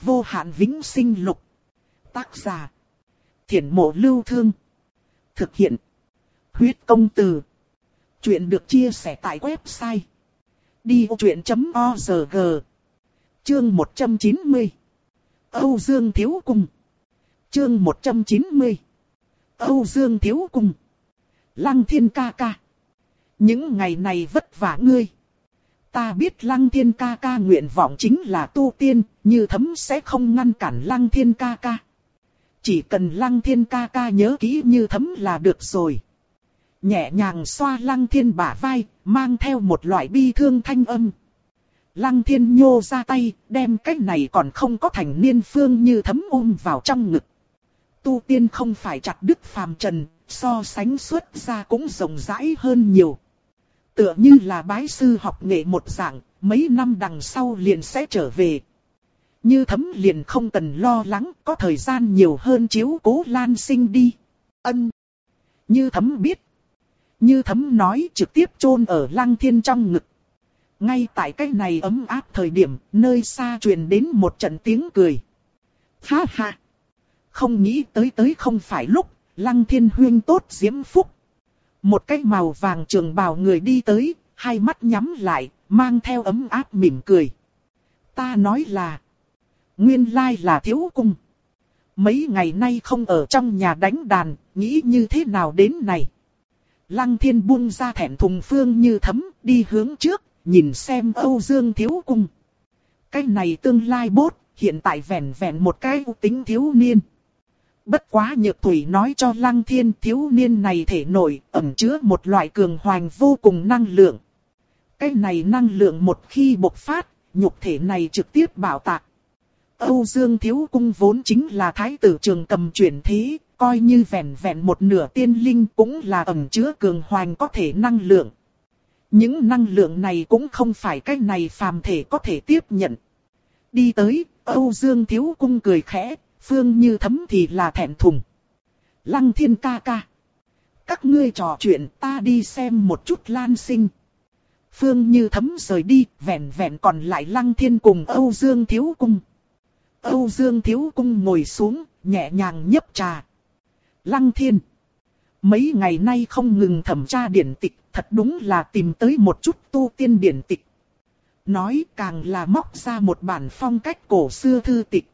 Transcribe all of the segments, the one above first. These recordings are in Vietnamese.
Vô hạn vĩnh sinh lục. Tác giả. Thiển mộ lưu thương. Thực hiện. Huyết công từ. Chuyện được chia sẻ tại website. Đi vô chuyện.org Chương 190 Âu Dương Thiếu Cung Chương 190 Âu Dương Thiếu Cung Lăng Thiên ca ca Những ngày này vất vả ngươi Ta biết Lăng Thiên ca ca nguyện vọng chính là tu tiên, như thấm sẽ không ngăn cản Lăng Thiên ca ca. Chỉ cần Lăng Thiên ca ca nhớ kỹ như thấm là được rồi. Nhẹ nhàng xoa Lăng Thiên bả vai, mang theo một loại bi thương thanh âm. Lăng Thiên nhô ra tay, đem cái này còn không có thành niên phương như thấm ôm vào trong ngực. Tu tiên không phải chặt đứt phàm trần, so sánh xuất ra cũng rộng rãi hơn nhiều. Tựa như là bái sư học nghệ một dạng, mấy năm đằng sau liền sẽ trở về. Như thấm liền không cần lo lắng, có thời gian nhiều hơn chiếu cố lan sinh đi. Ân. Như thấm biết. Như thấm nói trực tiếp chôn ở lăng thiên trong ngực. Ngay tại cái này ấm áp thời điểm, nơi xa truyền đến một trận tiếng cười. Ha ha! Không nghĩ tới tới không phải lúc, lăng thiên huyên tốt diễm phúc. Một cái màu vàng trường bào người đi tới, hai mắt nhắm lại, mang theo ấm áp mỉm cười. Ta nói là, nguyên lai là thiếu cung. Mấy ngày nay không ở trong nhà đánh đàn, nghĩ như thế nào đến này. Lăng thiên buông ra thẹn thùng phương như thấm, đi hướng trước, nhìn xem Âu Dương thiếu cung. Cái này tương lai bốt, hiện tại vẹn vẹn một cái tính thiếu niên. Bất quá nhược thủy nói cho lăng thiên thiếu niên này thể nổi, ẩn chứa một loại cường hoành vô cùng năng lượng. Cái này năng lượng một khi bộc phát, nhục thể này trực tiếp bảo tạc. Âu Dương Thiếu Cung vốn chính là thái tử trường cầm chuyển thế, coi như vẹn vẹn một nửa tiên linh cũng là ẩn chứa cường hoành có thể năng lượng. Những năng lượng này cũng không phải cái này phàm thể có thể tiếp nhận. Đi tới, Âu Dương Thiếu Cung cười khẽ, Phương Như Thấm thì là thẹn thùng. Lăng thiên ca ca. Các ngươi trò chuyện ta đi xem một chút lan sinh. Phương Như Thấm rời đi, vẹn vẹn còn lại Lăng Thiên cùng Âu Dương Thiếu Cung. Âu Dương Thiếu Cung ngồi xuống, nhẹ nhàng nhấp trà. Lăng Thiên. Mấy ngày nay không ngừng thẩm tra điển tịch, thật đúng là tìm tới một chút tu tiên điển tịch. Nói càng là móc ra một bản phong cách cổ xưa thư tịch.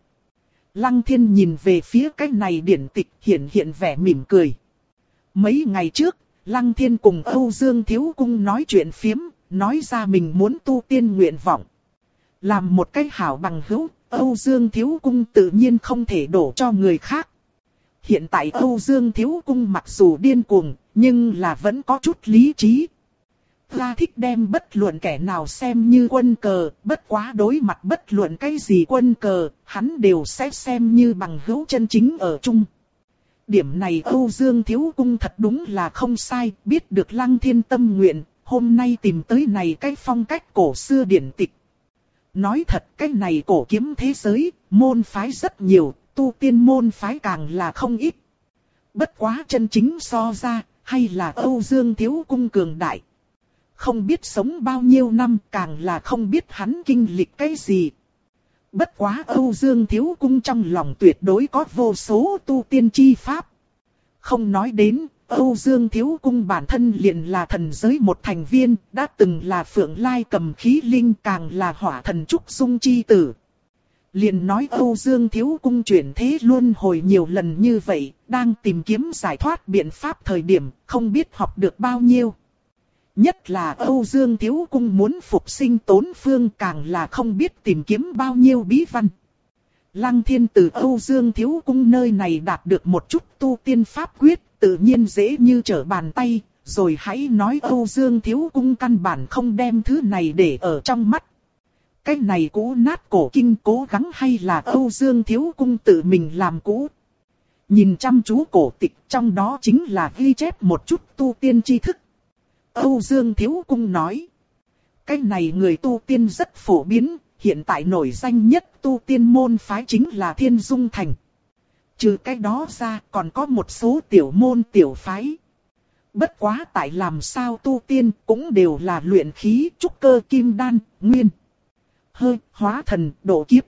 Lăng thiên nhìn về phía cái này điển tịch hiện hiện vẻ mỉm cười. Mấy ngày trước, Lăng thiên cùng Âu Dương Thiếu Cung nói chuyện phiếm, nói ra mình muốn tu tiên nguyện vọng. Làm một cái hảo bằng hữu, Âu Dương Thiếu Cung tự nhiên không thể đổ cho người khác. Hiện tại Âu Dương Thiếu Cung mặc dù điên cuồng, nhưng là vẫn có chút lý trí, La thích đem bất luận kẻ nào xem như quân cờ, bất quá đối mặt bất luận cái gì quân cờ, hắn đều sẽ xem như bằng hữu chân chính ở chung. Điểm này Âu Dương Thiếu Cung thật đúng là không sai, biết được lăng thiên tâm nguyện, hôm nay tìm tới này cái phong cách cổ xưa điển tịch. Nói thật cái này cổ kiếm thế giới, môn phái rất nhiều, tu tiên môn phái càng là không ít. Bất quá chân chính so ra, hay là Âu Dương Thiếu Cung cường đại không biết sống bao nhiêu năm càng là không biết hắn kinh lịch cái gì. Bất quá Âu Dương Thiếu Cung trong lòng tuyệt đối có vô số tu tiên chi pháp. Không nói đến, Âu Dương Thiếu Cung bản thân liền là thần giới một thành viên, đã từng là phượng lai cầm khí linh càng là hỏa thần trúc dung chi tử. Liền nói Âu Dương Thiếu Cung chuyển thế luôn hồi nhiều lần như vậy, đang tìm kiếm giải thoát biện pháp thời điểm, không biết học được bao nhiêu. Nhất là Âu Dương Thiếu Cung muốn phục sinh tốn phương càng là không biết tìm kiếm bao nhiêu bí văn. Lăng thiên từ Âu Dương Thiếu Cung nơi này đạt được một chút tu tiên pháp quyết, tự nhiên dễ như trở bàn tay, rồi hãy nói Âu Dương Thiếu Cung căn bản không đem thứ này để ở trong mắt. Cái này cũ nát cổ kinh cố gắng hay là Âu Dương Thiếu Cung tự mình làm cũ. Nhìn chăm chú cổ tịch trong đó chính là ghi chép một chút tu tiên tri thức. Âu Dương Thiếu Cung nói. Cái này người tu tiên rất phổ biến, hiện tại nổi danh nhất tu tiên môn phái chính là Thiên Dung Thành. Trừ cái đó ra còn có một số tiểu môn tiểu phái. Bất quá tại làm sao tu tiên cũng đều là luyện khí trúc cơ kim đan, nguyên. Hơi, hóa thần, độ kiếp.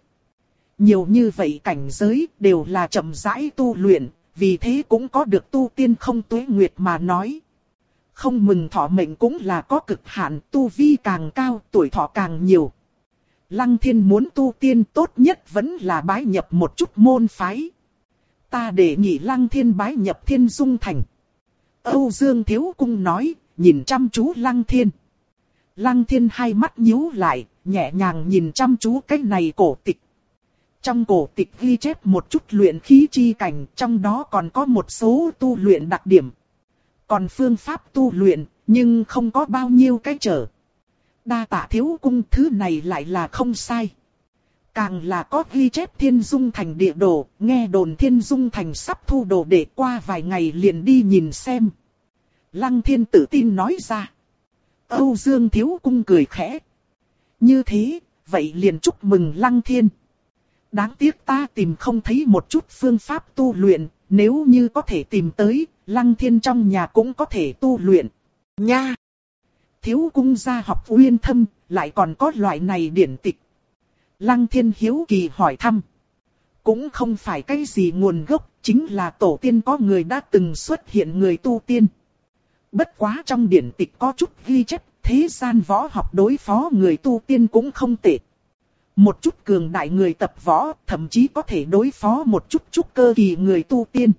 Nhiều như vậy cảnh giới đều là chậm rãi tu luyện, vì thế cũng có được tu tiên không tuế nguyệt mà nói. Không mừng thọ mệnh cũng là có cực hạn, tu vi càng cao, tuổi thọ càng nhiều. Lăng thiên muốn tu tiên tốt nhất vẫn là bái nhập một chút môn phái. Ta để nghị lăng thiên bái nhập thiên dung thành. Âu Dương Thiếu Cung nói, nhìn chăm chú lăng thiên. Lăng thiên hai mắt nhíu lại, nhẹ nhàng nhìn chăm chú cái này cổ tịch. Trong cổ tịch ghi chép một chút luyện khí chi cảnh, trong đó còn có một số tu luyện đặc điểm. Còn phương pháp tu luyện, nhưng không có bao nhiêu cái trở. Đa tạ thiếu cung thứ này lại là không sai. Càng là có ghi chép thiên dung thành địa đồ, nghe đồn thiên dung thành sắp thu đồ để qua vài ngày liền đi nhìn xem. Lăng thiên tự tin nói ra. Âu Dương thiếu cung cười khẽ. Như thế, vậy liền chúc mừng lăng thiên. Đáng tiếc ta tìm không thấy một chút phương pháp tu luyện, nếu như có thể tìm tới, lăng thiên trong nhà cũng có thể tu luyện. Nha! Thiếu cung gia học uyên thâm, lại còn có loại này điển tịch. Lăng thiên hiếu kỳ hỏi thăm. Cũng không phải cái gì nguồn gốc, chính là tổ tiên có người đã từng xuất hiện người tu tiên. Bất quá trong điển tịch có chút ghi chép, thế gian võ học đối phó người tu tiên cũng không tệ. Một chút cường đại người tập võ, thậm chí có thể đối phó một chút chút cơ kỳ người tu tiên.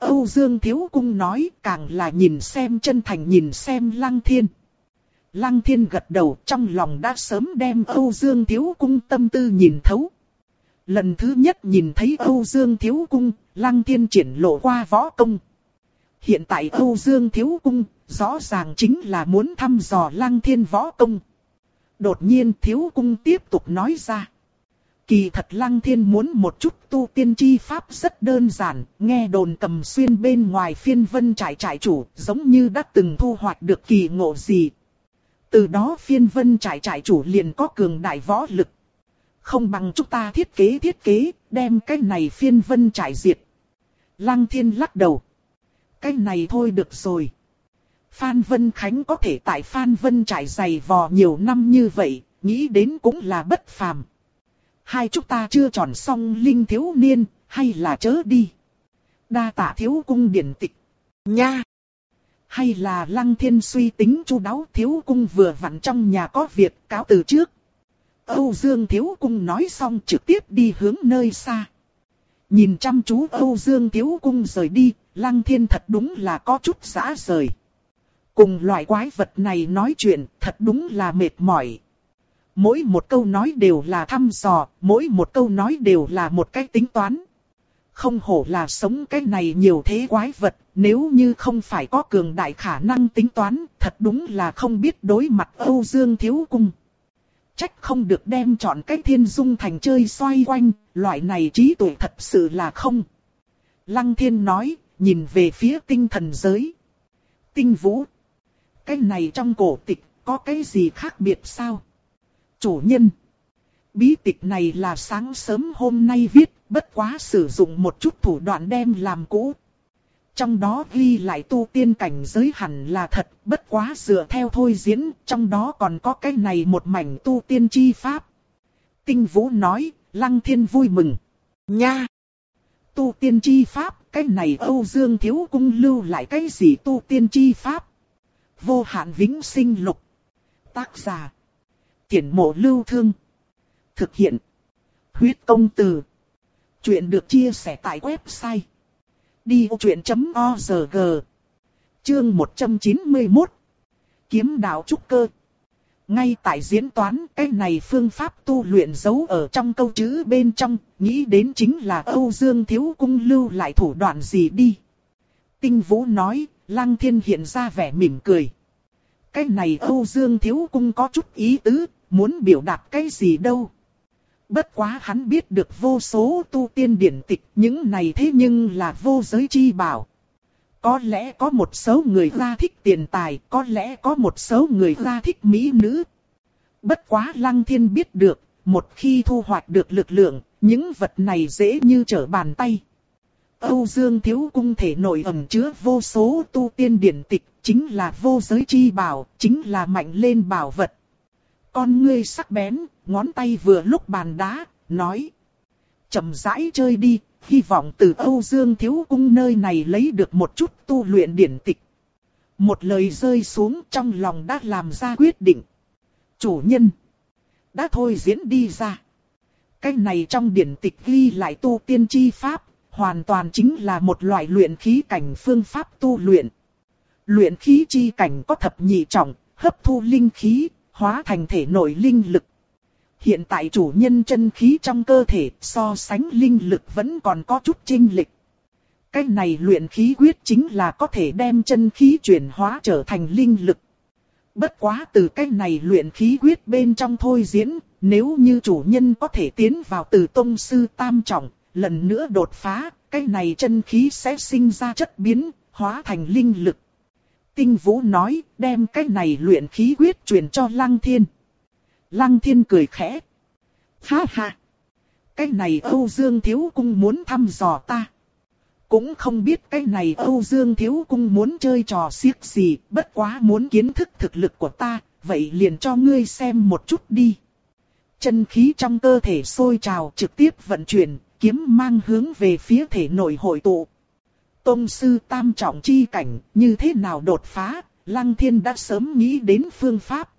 Âu Dương Thiếu Cung nói càng là nhìn xem chân thành nhìn xem Lăng Thiên. Lăng Thiên gật đầu trong lòng đã sớm đem Âu Dương Thiếu Cung tâm tư nhìn thấu. Lần thứ nhất nhìn thấy Âu Dương Thiếu Cung, Lăng Thiên triển lộ qua võ công. Hiện tại Âu Dương Thiếu Cung, rõ ràng chính là muốn thăm dò Lăng Thiên võ công. Đột nhiên Thiếu Cung tiếp tục nói ra. Kỳ thật Lăng Thiên muốn một chút tu tiên chi pháp rất đơn giản, nghe đồn cầm xuyên bên ngoài phiên vân trải trải chủ, giống như đã từng thu hoạch được kỳ ngộ gì. Từ đó phiên vân trải trải chủ liền có cường đại võ lực. Không bằng chúng ta thiết kế thiết kế, đem cái này phiên vân trải diệt. Lăng Thiên lắc đầu. Cái này thôi được rồi. Phan Vân Khánh có thể tại Phan Vân trải dày vò nhiều năm như vậy, nghĩ đến cũng là bất phàm. Hai chúng ta chưa tròn xong linh thiếu niên, hay là chớ đi. Đa tạ thiếu cung điển tịch. Nha! Hay là lăng thiên suy tính chu đáo thiếu cung vừa vặn trong nhà có việc cáo từ trước. Âu Dương thiếu cung nói xong trực tiếp đi hướng nơi xa. Nhìn chăm chú Âu Dương thiếu cung rời đi, lăng thiên thật đúng là có chút giã rời. Cùng loại quái vật này nói chuyện thật đúng là mệt mỏi. Mỗi một câu nói đều là thăm dò, mỗi một câu nói đều là một cách tính toán. Không hổ là sống cái này nhiều thế quái vật, nếu như không phải có cường đại khả năng tính toán, thật đúng là không biết đối mặt Âu Dương Thiếu Cung. Trách không được đem chọn cái thiên dung thành chơi xoay quanh, loại này trí tuệ thật sự là không. Lăng thiên nói, nhìn về phía tinh thần giới. Tinh vũ. Cái này trong cổ tịch, có cái gì khác biệt sao? Chủ nhân. Bí tịch này là sáng sớm hôm nay viết, bất quá sử dụng một chút thủ đoạn đem làm cũ. Trong đó ghi lại tu tiên cảnh giới hẳn là thật, bất quá dựa theo thôi diễn, trong đó còn có cái này một mảnh tu tiên chi pháp. Tinh Vũ nói, Lăng Thiên vui mừng. Nha! Tu tiên chi pháp, cái này Âu Dương Thiếu Cung lưu lại cái gì tu tiên chi pháp? Vô hạn vĩnh sinh lục. Tác giả. Tiễn mộ lưu thương. Thực hiện. Huyết công từ. Chuyện được chia sẻ tại website. Đi vô chuyện.org Chương 191 Kiếm đạo trúc cơ Ngay tại diễn toán cái này phương pháp tu luyện giấu ở trong câu chữ bên trong, nghĩ đến chính là Âu Dương Thiếu Cung lưu lại thủ đoạn gì đi. Tinh Vũ nói, Lăng Thiên hiện ra vẻ mỉm cười. Cái này Âu Dương Thiếu Cung có chút ý tứ, muốn biểu đạt cái gì đâu. Bất quá hắn biết được vô số tu tiên điển tịch, những này thế nhưng là vô giới chi bảo. Có lẽ có một số người ra thích tiền tài, có lẽ có một số người ra thích mỹ nữ. Bất quá lăng thiên biết được, một khi thu hoạch được lực lượng, những vật này dễ như trở bàn tay. Âu Dương Thiếu Cung thể nội ẩn chứa vô số tu tiên điển tịch, chính là vô giới chi bảo, chính là mạnh lên bảo vật. Con ngươi sắc bén, ngón tay vừa lúc bàn đá, nói. chậm rãi chơi đi, hy vọng từ Âu Dương Thiếu Cung nơi này lấy được một chút tu luyện điển tịch. Một lời rơi xuống trong lòng đã làm ra quyết định. Chủ nhân, đã thôi diễn đi ra. Cái này trong điển tịch ghi lại tu tiên chi pháp, hoàn toàn chính là một loại luyện khí cảnh phương pháp tu luyện. Luyện khí chi cảnh có thập nhị trọng, hấp thu linh khí, hóa thành thể nội linh lực. Hiện tại chủ nhân chân khí trong cơ thể so sánh linh lực vẫn còn có chút chênh lệch. Cái này luyện khí quyết chính là có thể đem chân khí chuyển hóa trở thành linh lực. Bất quá từ cái này luyện khí quyết bên trong thôi diễn, nếu như chủ nhân có thể tiến vào từ tông sư tam trọng, lần nữa đột phá, cái này chân khí sẽ sinh ra chất biến, hóa thành linh lực. Tinh Vũ nói, đem cái này luyện khí quyết truyền cho Lăng Thiên. Lăng Thiên cười khẽ. Ha ha! Cái này Âu Dương Thiếu Cung muốn thăm dò ta. Cũng không biết cái này Âu Dương Thiếu Cung muốn chơi trò xiếc gì, bất quá muốn kiến thức thực lực của ta, vậy liền cho ngươi xem một chút đi. Chân khí trong cơ thể sôi trào trực tiếp vận chuyển, kiếm mang hướng về phía thể nội hội tụ. Tông sư tam trọng chi cảnh, như thế nào đột phá, Lăng Thiên đã sớm nghĩ đến phương pháp.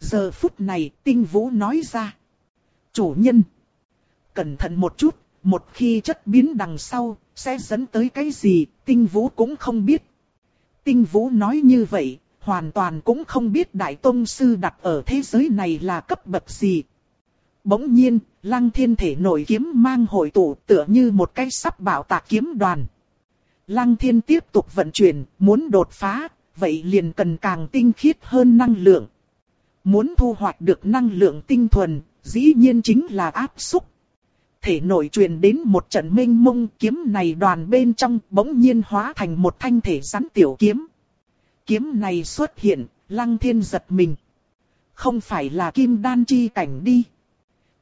Giờ phút này, tinh vũ nói ra. Chủ nhân, cẩn thận một chút, một khi chất biến đằng sau, sẽ dẫn tới cái gì, tinh vũ cũng không biết. Tinh vũ nói như vậy, hoàn toàn cũng không biết Đại Tông Sư đặt ở thế giới này là cấp bậc gì. Bỗng nhiên, lăng thiên thể nổi kiếm mang hội tụ tựa như một cái sắp bảo tạc kiếm đoàn. Lăng thiên tiếp tục vận chuyển, muốn đột phá, vậy liền cần càng tinh khiết hơn năng lượng. Muốn thu hoạch được năng lượng tinh thuần, dĩ nhiên chính là áp xúc. Thể nội truyền đến một trận minh mông kiếm này đoàn bên trong bỗng nhiên hóa thành một thanh thể rắn tiểu kiếm. Kiếm này xuất hiện, lăng thiên giật mình. Không phải là kim đan chi cảnh đi.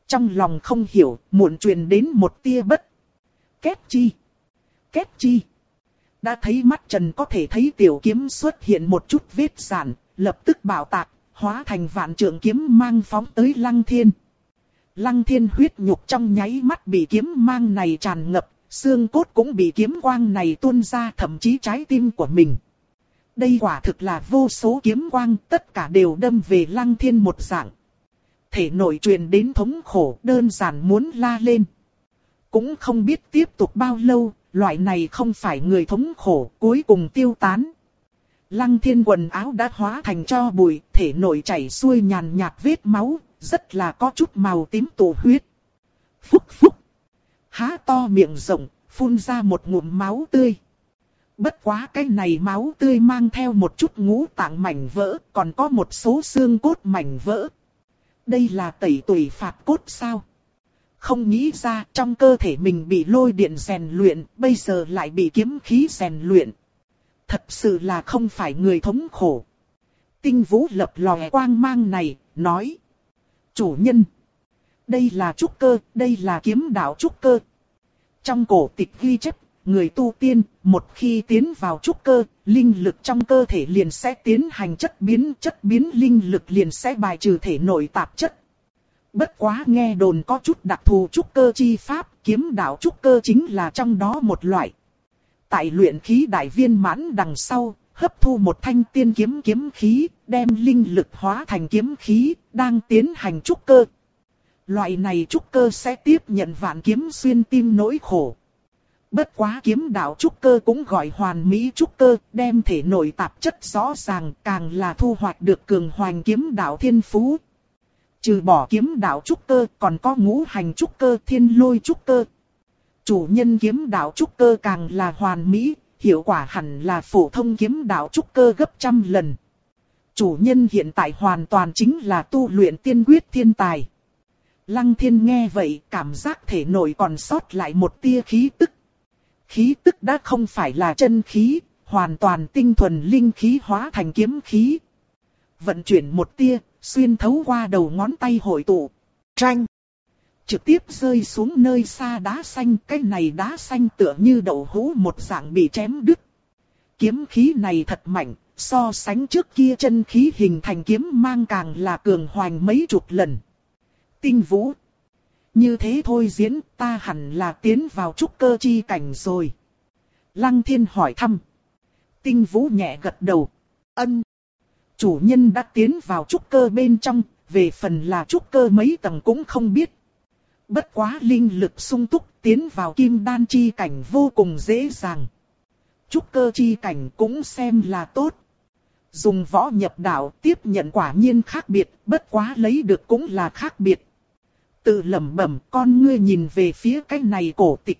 Trong lòng không hiểu, muộn truyền đến một tia bất. Kết chi? Kết chi? Đã thấy mắt Trần có thể thấy tiểu kiếm xuất hiện một chút vết giản, lập tức bảo tạc, hóa thành vạn trượng kiếm mang phóng tới lăng thiên. Lăng thiên huyết nhục trong nháy mắt bị kiếm mang này tràn ngập, xương cốt cũng bị kiếm quang này tuôn ra thậm chí trái tim của mình. Đây quả thực là vô số kiếm quang, tất cả đều đâm về lăng thiên một dạng. Thể nội truyền đến thống khổ đơn giản muốn la lên. Cũng không biết tiếp tục bao lâu, loại này không phải người thống khổ, cuối cùng tiêu tán. Lăng thiên quần áo đã hóa thành cho bụi, thể nội chảy xuôi nhàn nhạt vết máu, rất là có chút màu tím tổ huyết. Phúc phúc. Há to miệng rộng, phun ra một ngụm máu tươi. Bất quá cái này máu tươi mang theo một chút ngũ tạng mảnh vỡ, còn có một số xương cốt mảnh vỡ. Đây là tẩy tùy phạt cốt sao? Không nghĩ ra trong cơ thể mình bị lôi điện rèn luyện, bây giờ lại bị kiếm khí rèn luyện. Thật sự là không phải người thống khổ. Tinh vũ lập lòe quang mang này, nói. Chủ nhân. Đây là trúc cơ, đây là kiếm đạo trúc cơ. Trong cổ tịch ghi chép, người tu tiên, một khi tiến vào trúc cơ, linh lực trong cơ thể liền sẽ tiến hành chất biến, chất biến linh lực liền sẽ bài trừ thể nội tạp chất. Bất quá nghe đồn có chút đặc thù trúc cơ chi pháp, kiếm đạo trúc cơ chính là trong đó một loại. Tại luyện khí đại viên mãn đằng sau, hấp thu một thanh tiên kiếm kiếm khí, đem linh lực hóa thành kiếm khí, đang tiến hành trúc cơ. Loại này trúc cơ sẽ tiếp nhận vạn kiếm xuyên tim nỗi khổ. Bất quá kiếm đạo trúc cơ cũng gọi hoàn mỹ trúc cơ, đem thể nội tạp chất rõ ràng càng là thu hoạch được cường hoành kiếm đạo thiên phú. Trừ bỏ kiếm đạo trúc cơ còn có ngũ hành trúc cơ thiên lôi trúc cơ. Chủ nhân kiếm đạo trúc cơ càng là hoàn mỹ, hiệu quả hẳn là phổ thông kiếm đạo trúc cơ gấp trăm lần. Chủ nhân hiện tại hoàn toàn chính là tu luyện tiên quyết thiên tài. Lăng thiên nghe vậy cảm giác thể nội còn sót lại một tia khí tức. Khí tức đã không phải là chân khí, hoàn toàn tinh thuần linh khí hóa thành kiếm khí. Vận chuyển một tia, xuyên thấu qua đầu ngón tay hội tụ. Tranh! Trực tiếp rơi xuống nơi xa đá xanh, cái này đá xanh tựa như đậu hũ một dạng bị chém đứt. Kiếm khí này thật mạnh, so sánh trước kia chân khí hình thành kiếm mang càng là cường hoành mấy chục lần. Tinh vũ! Như thế thôi diễn ta hẳn là tiến vào trúc cơ chi cảnh rồi. Lăng thiên hỏi thăm. Tinh vũ nhẹ gật đầu. Ân. Chủ nhân đã tiến vào trúc cơ bên trong, về phần là trúc cơ mấy tầng cũng không biết. Bất quá linh lực sung túc tiến vào kim đan chi cảnh vô cùng dễ dàng. Trúc cơ chi cảnh cũng xem là tốt. Dùng võ nhập đạo tiếp nhận quả nhiên khác biệt, bất quá lấy được cũng là khác biệt. Tự lẩm bẩm con ngươi nhìn về phía cái này cổ tịch.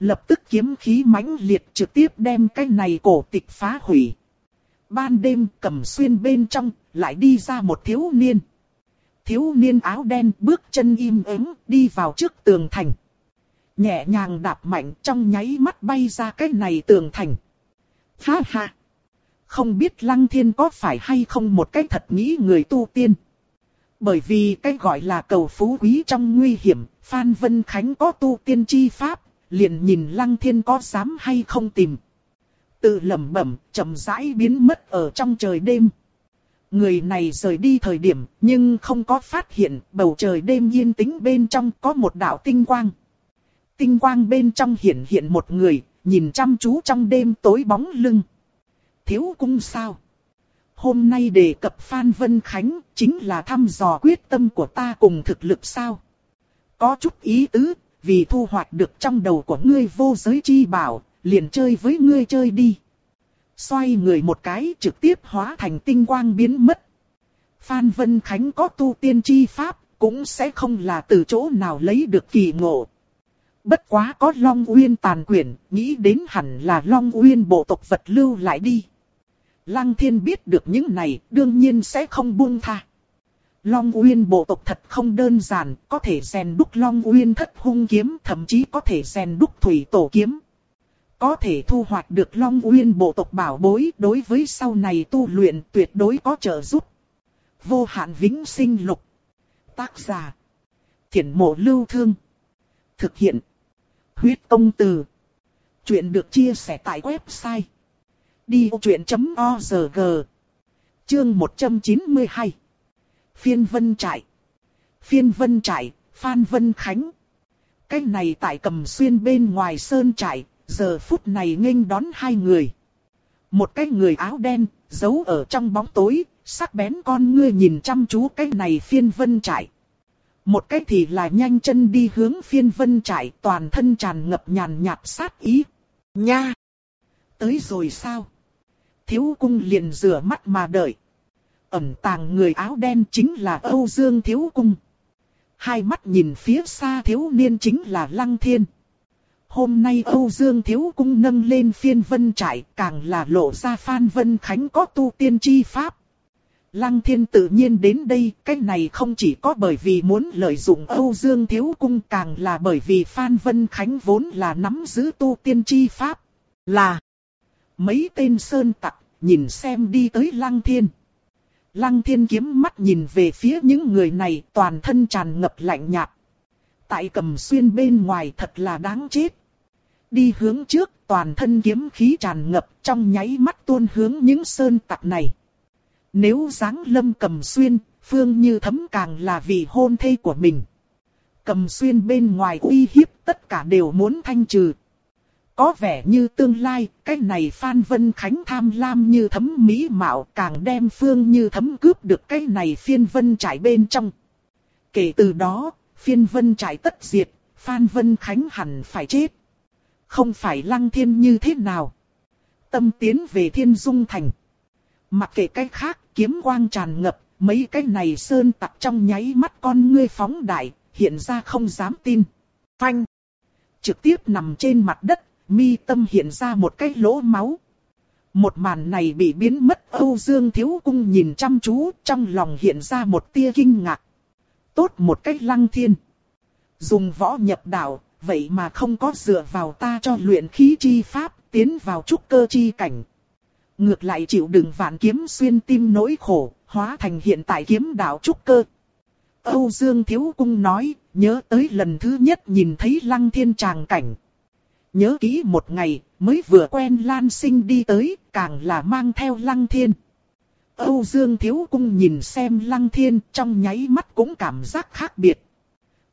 Lập tức kiếm khí mãnh liệt trực tiếp đem cái này cổ tịch phá hủy. Ban đêm cầm xuyên bên trong, lại đi ra một thiếu niên. Thiếu niên áo đen bước chân im ắng đi vào trước tường thành. Nhẹ nhàng đạp mạnh trong nháy mắt bay ra cái này tường thành. Ha ha! Không biết lăng thiên có phải hay không một cách thật nghĩ người tu tiên. Bởi vì cái gọi là cầu phú quý trong nguy hiểm, Phan Vân Khánh có tu tiên chi pháp, liền nhìn lăng thiên có dám hay không tìm. Tự lẩm bẩm, chậm rãi biến mất ở trong trời đêm. Người này rời đi thời điểm, nhưng không có phát hiện bầu trời đêm yên tĩnh bên trong có một đạo tinh quang. Tinh quang bên trong hiện hiện một người, nhìn chăm chú trong đêm tối bóng lưng. Thiếu cung sao? Hôm nay đề cập Phan Vân Khánh, chính là thăm dò quyết tâm của ta cùng thực lực sao? Có chút ý tứ, vì thu hoạch được trong đầu của ngươi vô giới chi bảo, liền chơi với ngươi chơi đi. Xoay người một cái trực tiếp hóa thành tinh quang biến mất. Phan Vân Khánh có tu tiên chi pháp, cũng sẽ không là từ chỗ nào lấy được kỳ ngộ. Bất quá có Long Uyên tàn quyển, nghĩ đến hẳn là Long Uyên bộ tộc vật lưu lại đi. Lăng thiên biết được những này, đương nhiên sẽ không buông tha. Long Uyên bộ tộc thật không đơn giản, có thể rèn đúc Long Uyên thất hung kiếm, thậm chí có thể rèn đúc thủy tổ kiếm. Có thể thu hoạch được Long Uyên bộ tộc bảo bối đối với sau này tu luyện tuyệt đối có trợ giúp. Vô hạn vĩnh sinh lục. Tác giả. Thiển mộ lưu thương. Thực hiện. Huyết công từ. Chuyện được chia sẻ tại website. Đi vô chuyện.org Chương 192 Phiên Vân Trại Phiên Vân Trại, Phan Vân Khánh cách này tại cầm xuyên bên ngoài sơn trại, giờ phút này nghênh đón hai người. Một cái người áo đen, giấu ở trong bóng tối, sắc bén con ngươi nhìn chăm chú cái này phiên vân trại. Một cái thì là nhanh chân đi hướng phiên vân trại toàn thân tràn ngập nhàn nhạt sát ý. Nha! Tới rồi sao? Thiếu cung liền rửa mắt mà đợi. Ẩm tàng người áo đen chính là Âu Dương Thiếu Cung. Hai mắt nhìn phía xa thiếu niên chính là Lăng Thiên. Hôm nay Âu Dương Thiếu Cung nâng lên phiên vân trải càng là lộ ra Phan Vân Khánh có tu tiên chi pháp. Lăng Thiên tự nhiên đến đây, cái này không chỉ có bởi vì muốn lợi dụng Âu Dương Thiếu Cung càng là bởi vì Phan Vân Khánh vốn là nắm giữ tu tiên chi pháp. Là mấy tên sơn tặc, nhìn xem đi tới Lăng Thiên. Lăng Thiên kiếm mắt nhìn về phía những người này toàn thân tràn ngập lạnh nhạt. Tại cầm xuyên bên ngoài thật là đáng chết. Đi hướng trước toàn thân kiếm khí tràn ngập trong nháy mắt tuôn hướng những sơn tặc này. Nếu dáng lâm cầm xuyên, phương như thấm càng là vì hôn thê của mình. Cầm xuyên bên ngoài uy hiếp tất cả đều muốn thanh trừ. Có vẻ như tương lai, cái này Phan Vân Khánh tham lam như thấm mỹ mạo càng đem phương như thấm cướp được cái này phiên vân trải bên trong. Kể từ đó, phiên vân trải tất diệt, Phan Vân Khánh hẳn phải chết. Không phải lăng thiên như thế nào. Tâm tiến về thiên dung thành. Mặc kệ cái khác, kiếm quang tràn ngập, mấy cái này sơn tặc trong nháy mắt con ngươi phóng đại, hiện ra không dám tin. Phanh. Trực tiếp nằm trên mặt đất, mi tâm hiện ra một cái lỗ máu. Một màn này bị biến mất Âu Dương Thiếu Cung nhìn chăm chú, trong lòng hiện ra một tia kinh ngạc. Tốt một cách lăng thiên. Dùng võ nhập đạo, vậy mà không có dựa vào ta cho luyện khí chi pháp, tiến vào trúc cơ chi cảnh. Ngược lại chịu đựng vạn kiếm xuyên tim nỗi khổ, hóa thành hiện tại kiếm đạo trúc cơ. Âu Dương Thiếu Cung nói, nhớ tới lần thứ nhất nhìn thấy lăng thiên tràng cảnh, Nhớ kỹ một ngày, mới vừa quen Lan Sinh đi tới, càng là mang theo Lăng Thiên. Âu Dương Thiếu Cung nhìn xem Lăng Thiên trong nháy mắt cũng cảm giác khác biệt.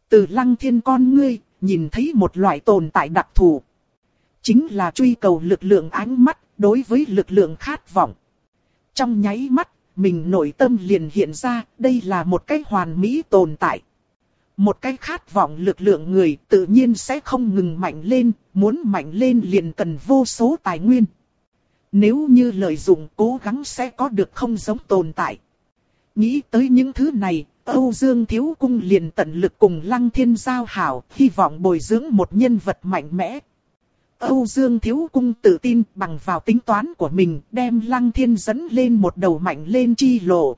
Từ lăng thiên con ngươi, nhìn thấy một loại tồn tại đặc thù. Chính là truy cầu lực lượng ánh mắt, đối với lực lượng khát vọng. Trong nháy mắt, mình nội tâm liền hiện ra, đây là một cái hoàn mỹ tồn tại. Một cái khát vọng lực lượng người tự nhiên sẽ không ngừng mạnh lên, muốn mạnh lên liền cần vô số tài nguyên. Nếu như lợi dụng cố gắng sẽ có được không giống tồn tại. Nghĩ tới những thứ này, Âu Dương Thiếu Cung liền tận lực cùng Lăng Thiên giao hảo, hy vọng bồi dưỡng một nhân vật mạnh mẽ. Âu Dương Thiếu Cung tự tin bằng vào tính toán của mình đem Lăng Thiên dẫn lên một đầu mạnh lên chi lộ.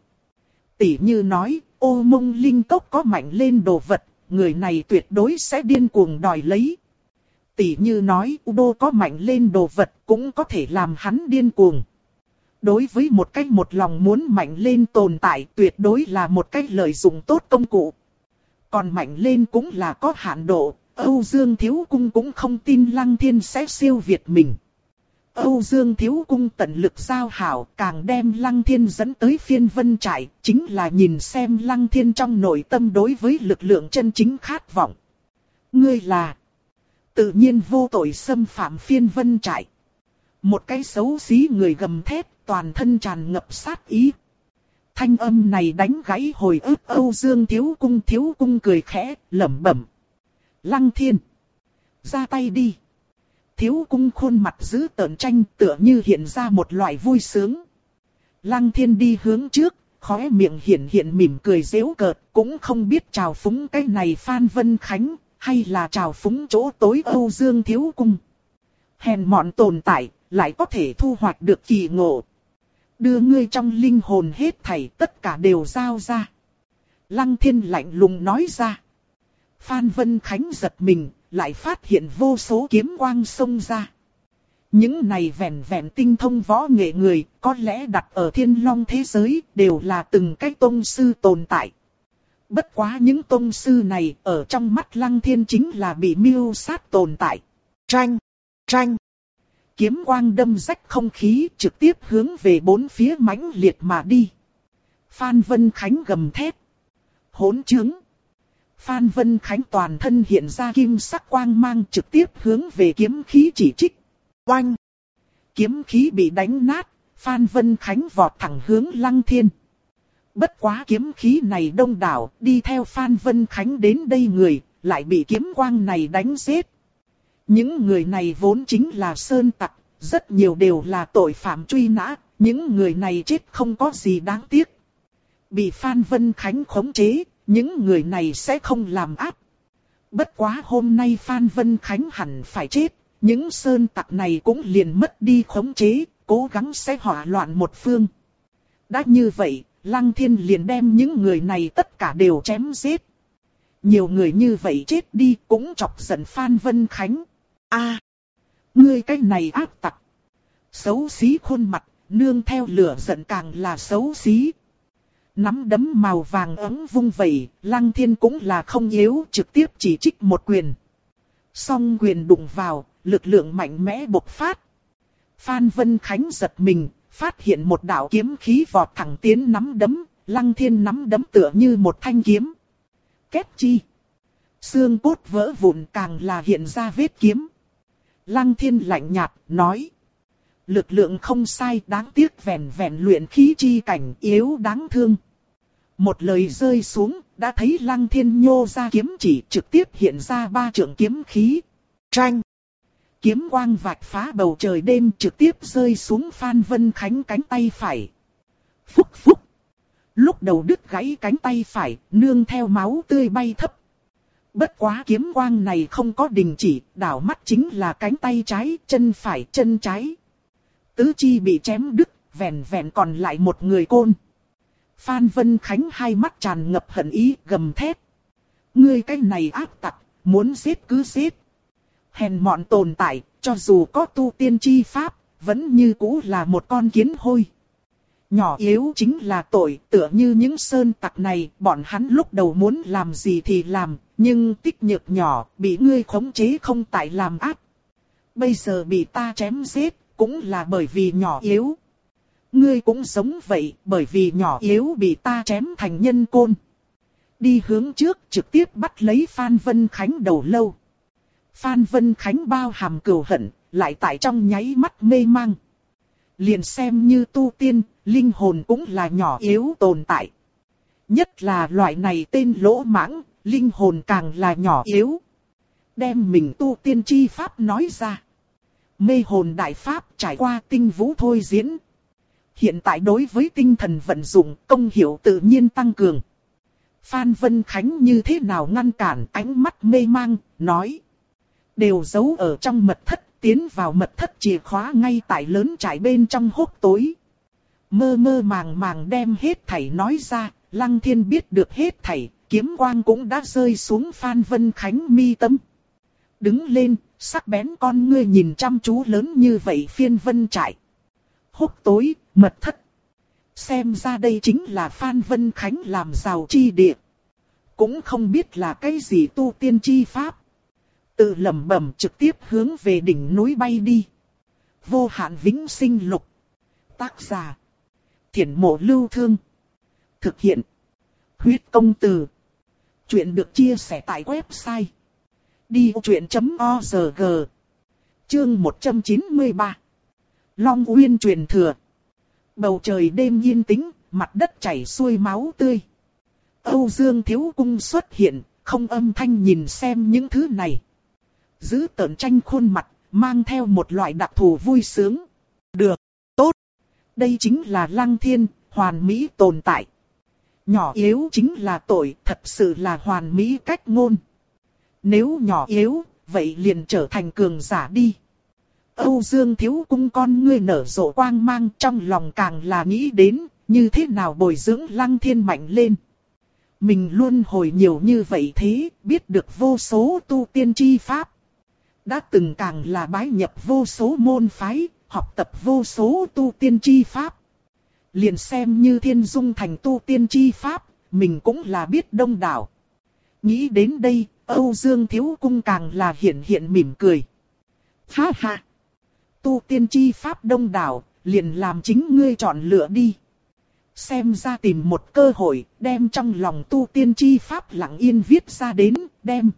Tỷ như nói, ô mông linh cốc có mạnh lên đồ vật, người này tuyệt đối sẽ điên cuồng đòi lấy. Tỷ như nói, Udo có mạnh lên đồ vật cũng có thể làm hắn điên cuồng. Đối với một cách một lòng muốn mạnh lên tồn tại tuyệt đối là một cách lợi dụng tốt công cụ. Còn mạnh lên cũng là có hạn độ, Âu Dương Thiếu Cung cũng không tin Lăng Thiên sẽ siêu việt mình. Âu Dương Thiếu Cung tận lực giao hảo càng đem Lăng Thiên dẫn tới phiên vân trại, chính là nhìn xem Lăng Thiên trong nội tâm đối với lực lượng chân chính khát vọng. Ngươi là tự nhiên vô tội xâm phạm phiên vân trại. Một cái xấu xí người gầm thét, toàn thân tràn ngập sát ý. Thanh âm này đánh gãy hồi ức Âu Dương Thiếu Cung Thiếu Cung cười khẽ, lẩm bẩm. Lăng Thiên! Ra tay đi! Thiếu Cung khuôn mặt giữ tợn tranh tựa như hiện ra một loại vui sướng. Lăng Thiên đi hướng trước, khóe miệng hiện hiện mỉm cười dễu cợt, cũng không biết chào phúng cái này Phan Vân Khánh, hay là chào phúng chỗ tối Âu Dương Thiếu Cung. Hèn mọn tồn tại, lại có thể thu hoạch được kỳ ngộ. Đưa ngươi trong linh hồn hết thảy tất cả đều giao ra. Lăng thiên lạnh lùng nói ra. Phan Vân Khánh giật mình, lại phát hiện vô số kiếm quang xông ra. Những này vẹn vẹn tinh thông võ nghệ người, có lẽ đặt ở thiên long thế giới, đều là từng cái tôn sư tồn tại. Bất quá những tôn sư này, ở trong mắt lăng thiên chính là bị miêu sát tồn tại. Tranh! Tranh! Kiếm quang đâm rách không khí trực tiếp hướng về bốn phía mãnh liệt mà đi. Phan Vân Khánh gầm thét. Hỗn chứng. Phan Vân Khánh toàn thân hiện ra kim sắc quang mang trực tiếp hướng về kiếm khí chỉ trích. Oanh. Kiếm khí bị đánh nát, Phan Vân Khánh vọt thẳng hướng Lăng Thiên. Bất quá kiếm khí này đông đảo, đi theo Phan Vân Khánh đến đây người, lại bị kiếm quang này đánh giết. Những người này vốn chính là sơn tặc, rất nhiều đều là tội phạm truy nã, những người này chết không có gì đáng tiếc. Bị Phan Vân Khánh khống chế, những người này sẽ không làm áp. Bất quá hôm nay Phan Vân Khánh hẳn phải chết, những sơn tặc này cũng liền mất đi khống chế, cố gắng sẽ hỏa loạn một phương. Đã như vậy, Lăng Thiên liền đem những người này tất cả đều chém giết. Nhiều người như vậy chết đi cũng chọc giận Phan Vân Khánh a ngươi cái này ác tặc. Xấu xí khuôn mặt, nương theo lửa giận càng là xấu xí. Nắm đấm màu vàng ấm vung vẩy, lăng thiên cũng là không yếu trực tiếp chỉ trích một quyền. Song quyền đụng vào, lực lượng mạnh mẽ bộc phát. Phan Vân Khánh giật mình, phát hiện một đạo kiếm khí vọt thẳng tiến nắm đấm, lăng thiên nắm đấm tựa như một thanh kiếm. Kết chi. Xương cốt vỡ vụn càng là hiện ra vết kiếm. Lăng thiên lạnh nhạt, nói. Lực lượng không sai đáng tiếc vẹn vẹn luyện khí chi cảnh yếu đáng thương. Một lời rơi xuống, đã thấy lăng thiên nhô ra kiếm chỉ trực tiếp hiện ra ba trượng kiếm khí. Tranh! Kiếm quang vạch phá bầu trời đêm trực tiếp rơi xuống Phan Vân Khánh cánh tay phải. Phúc phúc! Lúc đầu đứt gãy cánh tay phải, nương theo máu tươi bay thấp. Bất quá kiếm quang này không có đình chỉ, đảo mắt chính là cánh tay trái, chân phải, chân trái. Tứ chi bị chém đứt, vẹn vẹn còn lại một người côn. Phan Vân Khánh hai mắt tràn ngập hận ý, gầm thét. Ngươi cái này ác tặc, muốn giết cứ giết. Hèn mọn tồn tại, cho dù có tu tiên chi pháp, vẫn như cũ là một con kiến hôi. Nhỏ yếu chính là tội, tựa như những sơn tặc này, bọn hắn lúc đầu muốn làm gì thì làm, nhưng tích nhược nhỏ, bị ngươi khống chế không tại làm ác. Bây giờ bị ta chém giết, cũng là bởi vì nhỏ yếu. Ngươi cũng sống vậy, bởi vì nhỏ yếu bị ta chém thành nhân côn. Đi hướng trước trực tiếp bắt lấy Phan Vân Khánh đầu lâu. Phan Vân Khánh bao hàm cừu hận, lại tại trong nháy mắt mê mang. Liền xem như tu tiên, linh hồn cũng là nhỏ yếu tồn tại. Nhất là loại này tên lỗ mãng, linh hồn càng là nhỏ yếu. Đem mình tu tiên chi pháp nói ra. Mê hồn đại pháp trải qua tinh vũ thôi diễn. Hiện tại đối với tinh thần vận dụng công hiệu tự nhiên tăng cường. Phan Vân Khánh như thế nào ngăn cản ánh mắt mê mang, nói. Đều giấu ở trong mật thất, tiến vào mật thất chìa khóa ngay tại lớn trải bên trong hốc tối. Mơ mơ màng màng đem hết thảy nói ra, Lăng Thiên biết được hết thảy, kiếm quang cũng đã rơi xuống Phan Vân Khánh mi tâm. Đứng lên, sắc bén con ngươi nhìn chăm chú lớn như vậy phiên vân trại. Hốc tối, mật thất. Xem ra đây chính là Phan Vân Khánh làm giàu chi địa. Cũng không biết là cái gì tu tiên chi pháp. Tự lẩm bẩm trực tiếp hướng về đỉnh núi bay đi. Vô hạn vĩnh sinh lục. Tác giả. Thiển mộ lưu thương. Thực hiện. Huyết công từ. Chuyện được chia sẻ tại website. Đi truyện.org Chương 193 Long Uyên truyền thừa Bầu trời đêm yên tĩnh, mặt đất chảy xuôi máu tươi. Âu Dương Thiếu Cung xuất hiện, không âm thanh nhìn xem những thứ này. Giữ tợn tranh khuôn mặt, mang theo một loại đặc thù vui sướng. Được, tốt. Đây chính là lăng thiên, hoàn mỹ tồn tại. Nhỏ yếu chính là tội, thật sự là hoàn mỹ cách ngôn. Nếu nhỏ yếu, vậy liền trở thành cường giả đi. Âu Dương thiếu cung con ngươi nở rộ quang mang trong lòng càng là nghĩ đến, như thế nào bồi dưỡng lăng thiên mạnh lên. Mình luôn hồi nhiều như vậy thế, biết được vô số tu tiên chi pháp. Đã từng càng là bái nhập vô số môn phái, học tập vô số tu tiên chi pháp. Liền xem như thiên dung thành tu tiên chi pháp, mình cũng là biết đông đảo. Nghĩ đến đây, Âu Dương Thiếu Cung càng là hiện hiện mỉm cười. Ha ha! Tu tiên chi pháp đông đảo, liền làm chính ngươi chọn lựa đi. Xem ra tìm một cơ hội, đem trong lòng tu tiên chi pháp lặng yên viết ra đến, đem.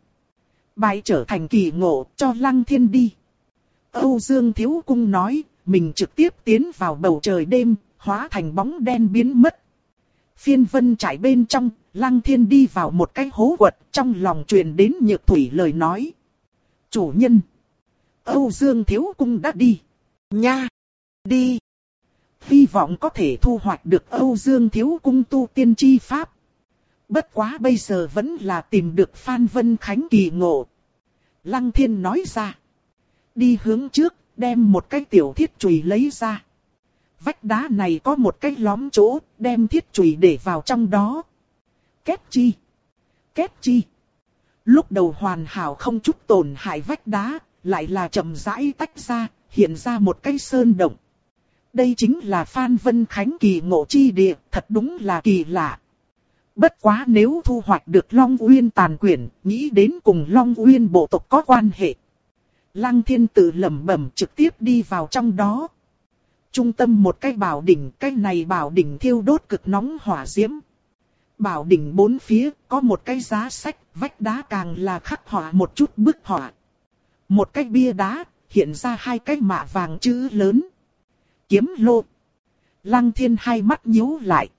Bài trở thành kỳ ngộ, cho lăng thiên đi. Âu Dương Thiếu Cung nói, mình trực tiếp tiến vào bầu trời đêm, hóa thành bóng đen biến mất. Phiên vân trải bên trong, lăng thiên đi vào một cái hố quật, trong lòng truyền đến nhược thủy lời nói. Chủ nhân! Âu Dương Thiếu Cung đã đi. Nha! Đi! Hy vọng có thể thu hoạch được Âu Dương Thiếu Cung tu tiên chi pháp. Bất quá bây giờ vẫn là tìm được Phan Vân Khánh kỳ ngộ. Lăng Thiên nói ra. Đi hướng trước, đem một cái tiểu thiết chùy lấy ra. Vách đá này có một cái lõm chỗ, đem thiết chùy để vào trong đó. Kết chi? Kết chi? Lúc đầu hoàn hảo không chút tổn hại vách đá, lại là chậm rãi tách ra, hiện ra một cái sơn động. Đây chính là Phan Vân Khánh kỳ ngộ chi địa, thật đúng là kỳ lạ. Bất quá nếu thu hoạch được Long Uyên tàn quyển, nghĩ đến cùng Long Uyên bộ tộc có quan hệ. Lăng thiên tự lẩm bẩm trực tiếp đi vào trong đó. Trung tâm một cái bảo đỉnh, cái này bảo đỉnh thiêu đốt cực nóng hỏa diễm. Bảo đỉnh bốn phía có một cái giá sách, vách đá càng là khắc họa một chút bức họa. Một cái bia đá, hiện ra hai cái mạ vàng chữ lớn. Kiếm lô. Lăng thiên hai mắt nhíu lại.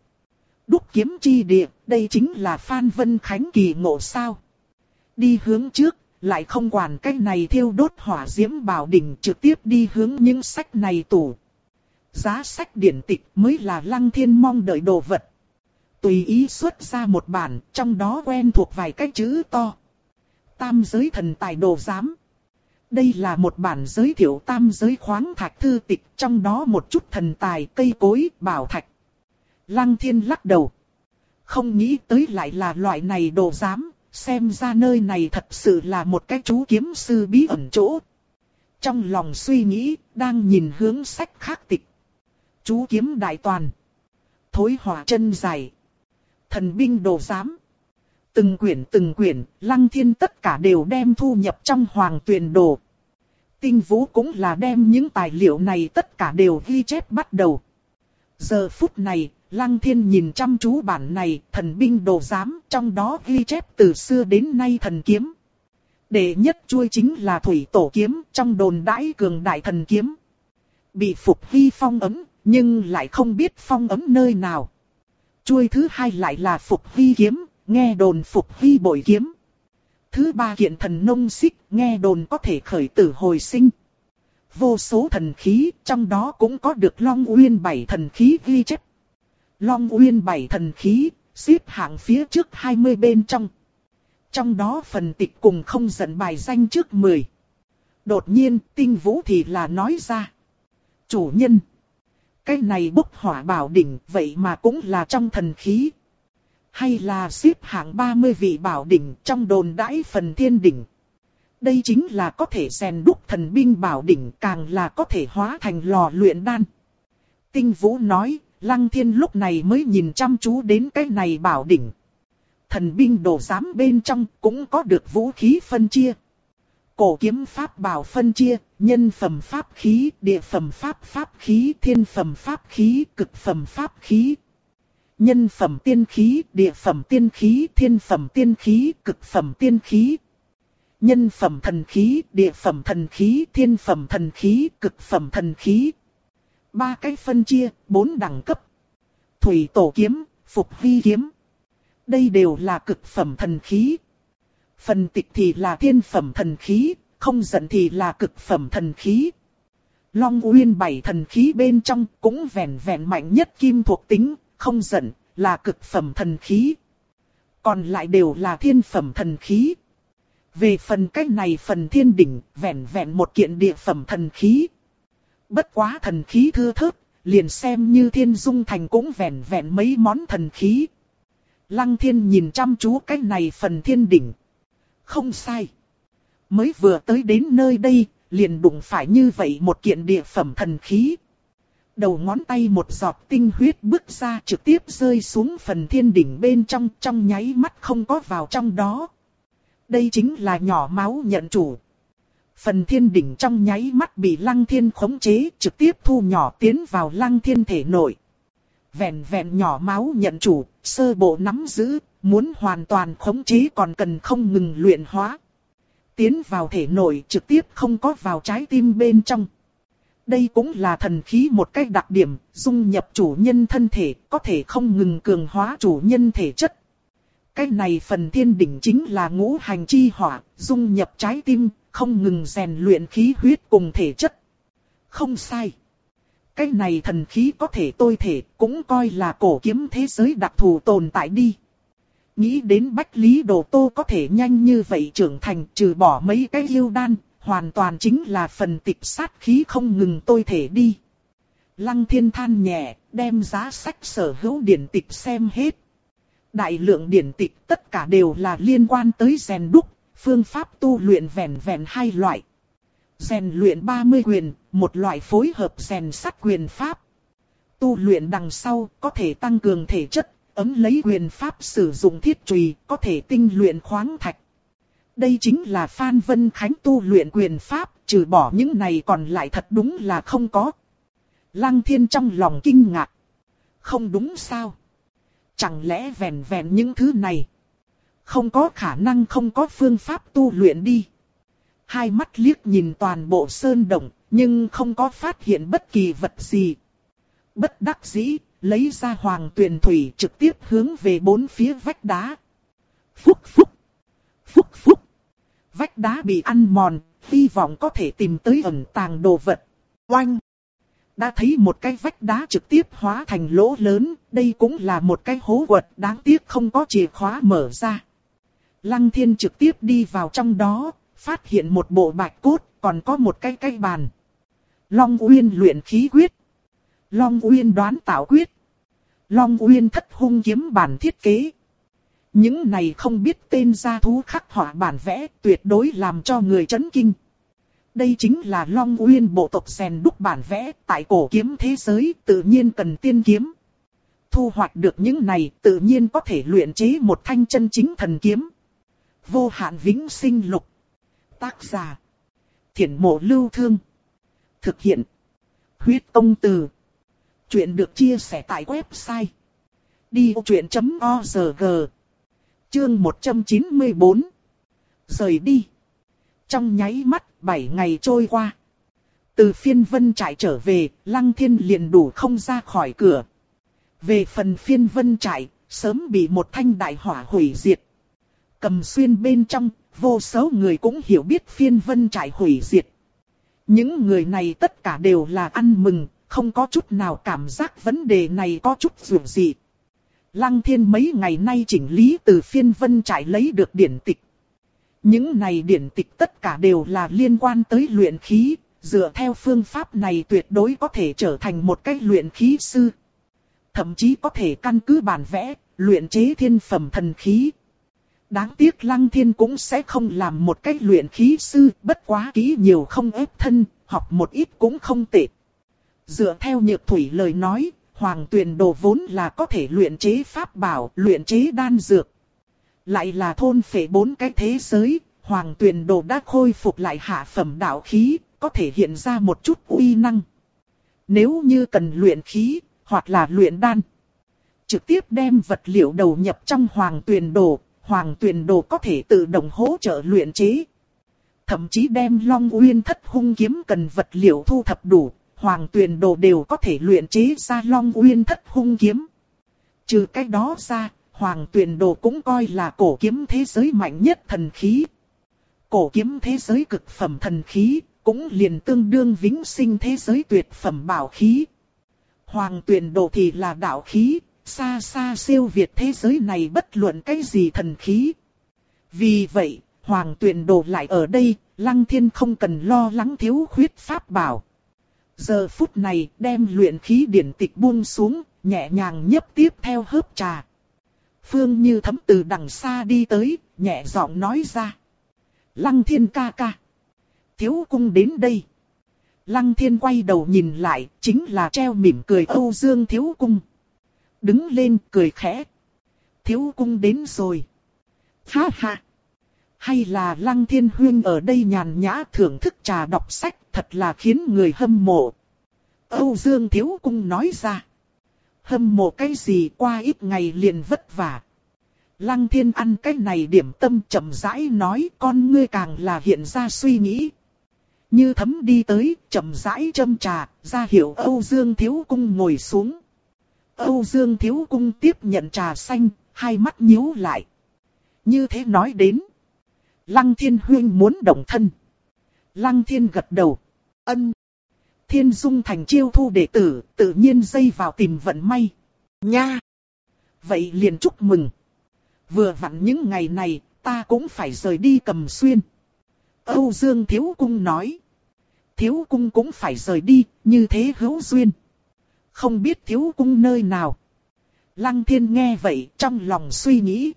Đúc kiếm chi địa, đây chính là Phan Vân Khánh kỳ ngộ sao. Đi hướng trước, lại không quản cái này thiêu đốt hỏa diễm bảo đỉnh trực tiếp đi hướng những sách này tủ. Giá sách điển tịch mới là lăng thiên mong đợi đồ vật. Tùy ý xuất ra một bản, trong đó quen thuộc vài cái chữ to. Tam giới thần tài đồ giám. Đây là một bản giới thiệu tam giới khoáng thạch thư tịch, trong đó một chút thần tài, cây cối, bảo thạch. Lăng thiên lắc đầu. Không nghĩ tới lại là loại này đồ giám, xem ra nơi này thật sự là một cái chú kiếm sư bí ẩn chỗ. Trong lòng suy nghĩ, đang nhìn hướng sách khác tịch. Chú kiếm đại toàn. Thối hỏa chân dài. Thần binh đồ giám. Từng quyển từng quyển, lăng thiên tất cả đều đem thu nhập trong hoàng tuyển đồ. Tinh vũ cũng là đem những tài liệu này tất cả đều ghi chép bắt đầu. Giờ phút này, Lăng thiên nhìn chăm chú bản này, thần binh đồ giám, trong đó ghi chép từ xưa đến nay thần kiếm. Đệ nhất chuôi chính là thủy tổ kiếm, trong đồn đãi cường đại thần kiếm. Bị phục hy phong ấm, nhưng lại không biết phong ấm nơi nào. Chuôi thứ hai lại là phục hy kiếm, nghe đồn phục hy bội kiếm. Thứ ba kiện thần nông xích, nghe đồn có thể khởi tử hồi sinh. Vô số thần khí, trong đó cũng có được Long Uyên bảy thần khí ghi chép. Long Uyên bảy thần khí, xếp hạng phía trước 20 bên trong. Trong đó phần tịch cùng không dẫn bài danh trước 10. Đột nhiên, tinh vũ thì là nói ra. Chủ nhân. Cái này bốc hỏa bảo đỉnh, vậy mà cũng là trong thần khí. Hay là xếp hạng 30 vị bảo đỉnh trong đồn đãi phần thiên đỉnh. Đây chính là có thể rèn đúc thần binh bảo đỉnh càng là có thể hóa thành lò luyện đan. Tinh Vũ nói, Lăng Thiên lúc này mới nhìn chăm chú đến cái này bảo đỉnh. Thần binh đồ giám bên trong cũng có được vũ khí phân chia. Cổ kiếm pháp bảo phân chia, nhân phẩm pháp khí, địa phẩm pháp pháp khí, thiên phẩm pháp khí, cực phẩm pháp khí. Nhân phẩm tiên khí, địa phẩm tiên khí, thiên phẩm tiên khí, cực phẩm tiên khí. Nhân phẩm thần khí, địa phẩm thần khí, thiên phẩm thần khí, cực phẩm thần khí. Ba cái phân chia, bốn đẳng cấp. Thủy tổ kiếm, phục vi kiếm. Đây đều là cực phẩm thần khí. Phần tịch thì là thiên phẩm thần khí, không giận thì là cực phẩm thần khí. Long Uyên bảy thần khí bên trong cũng vẹn vẹn mạnh nhất kim thuộc tính, không giận, là cực phẩm thần khí. Còn lại đều là thiên phẩm thần khí. Về phần cách này phần thiên đỉnh, vẹn vẹn một kiện địa phẩm thần khí. Bất quá thần khí thưa thớt, liền xem như thiên dung thành cũng vẹn vẹn mấy món thần khí. Lăng thiên nhìn chăm chú cách này phần thiên đỉnh. Không sai. Mới vừa tới đến nơi đây, liền đụng phải như vậy một kiện địa phẩm thần khí. Đầu ngón tay một giọt tinh huyết bước ra trực tiếp rơi xuống phần thiên đỉnh bên trong, trong nháy mắt không có vào trong đó. Đây chính là nhỏ máu nhận chủ. Phần thiên đỉnh trong nháy mắt bị lăng thiên khống chế, trực tiếp thu nhỏ tiến vào lăng thiên thể nội. Vẹn vẹn nhỏ máu nhận chủ, sơ bộ nắm giữ, muốn hoàn toàn khống chế còn cần không ngừng luyện hóa. Tiến vào thể nội trực tiếp không có vào trái tim bên trong. Đây cũng là thần khí một cách đặc điểm, dung nhập chủ nhân thân thể, có thể không ngừng cường hóa chủ nhân thể chất. Cái này phần thiên đỉnh chính là ngũ hành chi hỏa, dung nhập trái tim, không ngừng rèn luyện khí huyết cùng thể chất. Không sai. Cái này thần khí có thể tôi thể, cũng coi là cổ kiếm thế giới đặc thù tồn tại đi. Nghĩ đến Bách Lý Đồ Tô có thể nhanh như vậy trưởng thành trừ bỏ mấy cái yêu đan, hoàn toàn chính là phần tịch sát khí không ngừng tôi thể đi. Lăng thiên than nhẹ, đem giá sách sở hữu điển tịch xem hết. Đại lượng điển tịch tất cả đều là liên quan tới rèn đúc, phương pháp tu luyện vẹn vẹn hai loại. Rèn luyện 30 quyền, một loại phối hợp rèn sắt quyền pháp. Tu luyện đằng sau có thể tăng cường thể chất, ấm lấy quyền pháp sử dụng thiết trùy, có thể tinh luyện khoáng thạch. Đây chính là Phan Vân Khánh tu luyện quyền pháp, trừ bỏ những này còn lại thật đúng là không có. Lăng thiên trong lòng kinh ngạc. Không đúng sao? Chẳng lẽ vẹn vẹn những thứ này? Không có khả năng không có phương pháp tu luyện đi. Hai mắt liếc nhìn toàn bộ sơn động, nhưng không có phát hiện bất kỳ vật gì. Bất đắc dĩ, lấy ra hoàng tuyền thủy trực tiếp hướng về bốn phía vách đá. Phúc phúc, phúc phúc. Vách đá bị ăn mòn, hy vọng có thể tìm tới ẩn tàng đồ vật. Oanh! Đã thấy một cái vách đá trực tiếp hóa thành lỗ lớn, đây cũng là một cái hố quật đáng tiếc không có chìa khóa mở ra. Lăng thiên trực tiếp đi vào trong đó, phát hiện một bộ bạch cốt, còn có một cái cây bàn. Long Uyên luyện khí quyết. Long Uyên đoán tạo quyết. Long Uyên thất hung kiếm bản thiết kế. Những này không biết tên gia thú khắc họa bản vẽ tuyệt đối làm cho người chấn kinh. Đây chính là Long Uyên bộ tộc rèn đúc bản vẽ tại cổ kiếm thế giới tự nhiên cần tiên kiếm. Thu hoạch được những này tự nhiên có thể luyện chế một thanh chân chính thần kiếm. Vô hạn vĩnh sinh lục. Tác giả. Thiển mộ lưu thương. Thực hiện. Huyết công từ. Chuyện được chia sẻ tại website Đi truyện.org Chương 194 Rời đi Trong nháy mắt 7 ngày trôi qua Từ phiên vân trại trở về, Lăng Thiên liền đủ không ra khỏi cửa. Về phần phiên vân trại, sớm bị một thanh đại hỏa hủy diệt. Cầm xuyên bên trong, vô số người cũng hiểu biết phiên vân trại hủy diệt. Những người này tất cả đều là ăn mừng, không có chút nào cảm giác vấn đề này có chút dù gì. Lăng thiên mấy ngày nay chỉnh lý từ phiên vân trại lấy được điển tịch. Những này điển tịch tất cả đều là liên quan tới luyện khí, dựa theo phương pháp này tuyệt đối có thể trở thành một cách luyện khí sư. Thậm chí có thể căn cứ bản vẽ, luyện chế thiên phẩm thần khí. Đáng tiếc Lăng Thiên cũng sẽ không làm một cách luyện khí sư, bất quá ký nhiều không ép thân, học một ít cũng không tệ. Dựa theo nhược thủy lời nói, hoàng tuyển đồ vốn là có thể luyện chế pháp bảo, luyện chế đan dược. Lại là thôn phệ bốn cái thế giới, hoàng tuyển đồ đã khôi phục lại hạ phẩm đạo khí, có thể hiện ra một chút uy năng. Nếu như cần luyện khí, hoặc là luyện đan, trực tiếp đem vật liệu đầu nhập trong hoàng tuyển đồ, hoàng tuyển đồ có thể tự động hỗ trợ luyện chế. Thậm chí đem long uyên thất hung kiếm cần vật liệu thu thập đủ, hoàng tuyển đồ đều có thể luyện chế ra long uyên thất hung kiếm. Trừ cái đó ra, hoàng tuyển đồ cũng coi là cổ kiếm thế giới mạnh nhất thần khí. Cổ kiếm thế giới cực phẩm thần khí, cũng liền tương đương vĩnh sinh thế giới tuyệt phẩm bảo khí. Hoàng tuyển đồ thì là đạo khí, xa xa siêu việt thế giới này bất luận cái gì thần khí. Vì vậy, hoàng tuyển đồ lại ở đây, lăng thiên không cần lo lắng thiếu khuyết pháp bảo. Giờ phút này đem luyện khí điển tịch buông xuống, nhẹ nhàng nhấp tiếp theo hớp trà. Phương như thấm từ đằng xa đi tới, nhẹ giọng nói ra. Lăng thiên ca ca. Thiếu cung đến đây. Lăng thiên quay đầu nhìn lại, chính là treo mỉm cười Âu Dương thiếu cung. Đứng lên cười khẽ. Thiếu cung đến rồi. Ha ha. Hay là Lăng Thiên Huyên ở đây nhàn nhã thưởng thức trà đọc sách thật là khiến người hâm mộ. Âu Dương Thiếu Cung nói ra. Hâm mộ cái gì qua ít ngày liền vất vả. Lăng Thiên ăn cái này điểm tâm chậm rãi nói con ngươi càng là hiện ra suy nghĩ. Như thấm đi tới, chậm rãi châm trà, ra hiệu Âu Dương Thiếu Cung ngồi xuống. Âu Dương Thiếu Cung tiếp nhận trà xanh, hai mắt nhíu lại. Như thế nói đến. Lăng Thiên Huyên muốn động thân. Lăng Thiên gật đầu. Ân. Thiên Dung thành chiêu thu đệ tử, tự nhiên dây vào tìm vận may. Nha. Vậy liền chúc mừng. Vừa vặn những ngày này, ta cũng phải rời đi cầm xuyên. Âu Dương Thiếu Cung nói. Thiếu Cung cũng phải rời đi, như thế hữu duyên. Không biết Thiếu Cung nơi nào. Lăng Thiên nghe vậy trong lòng suy nghĩ.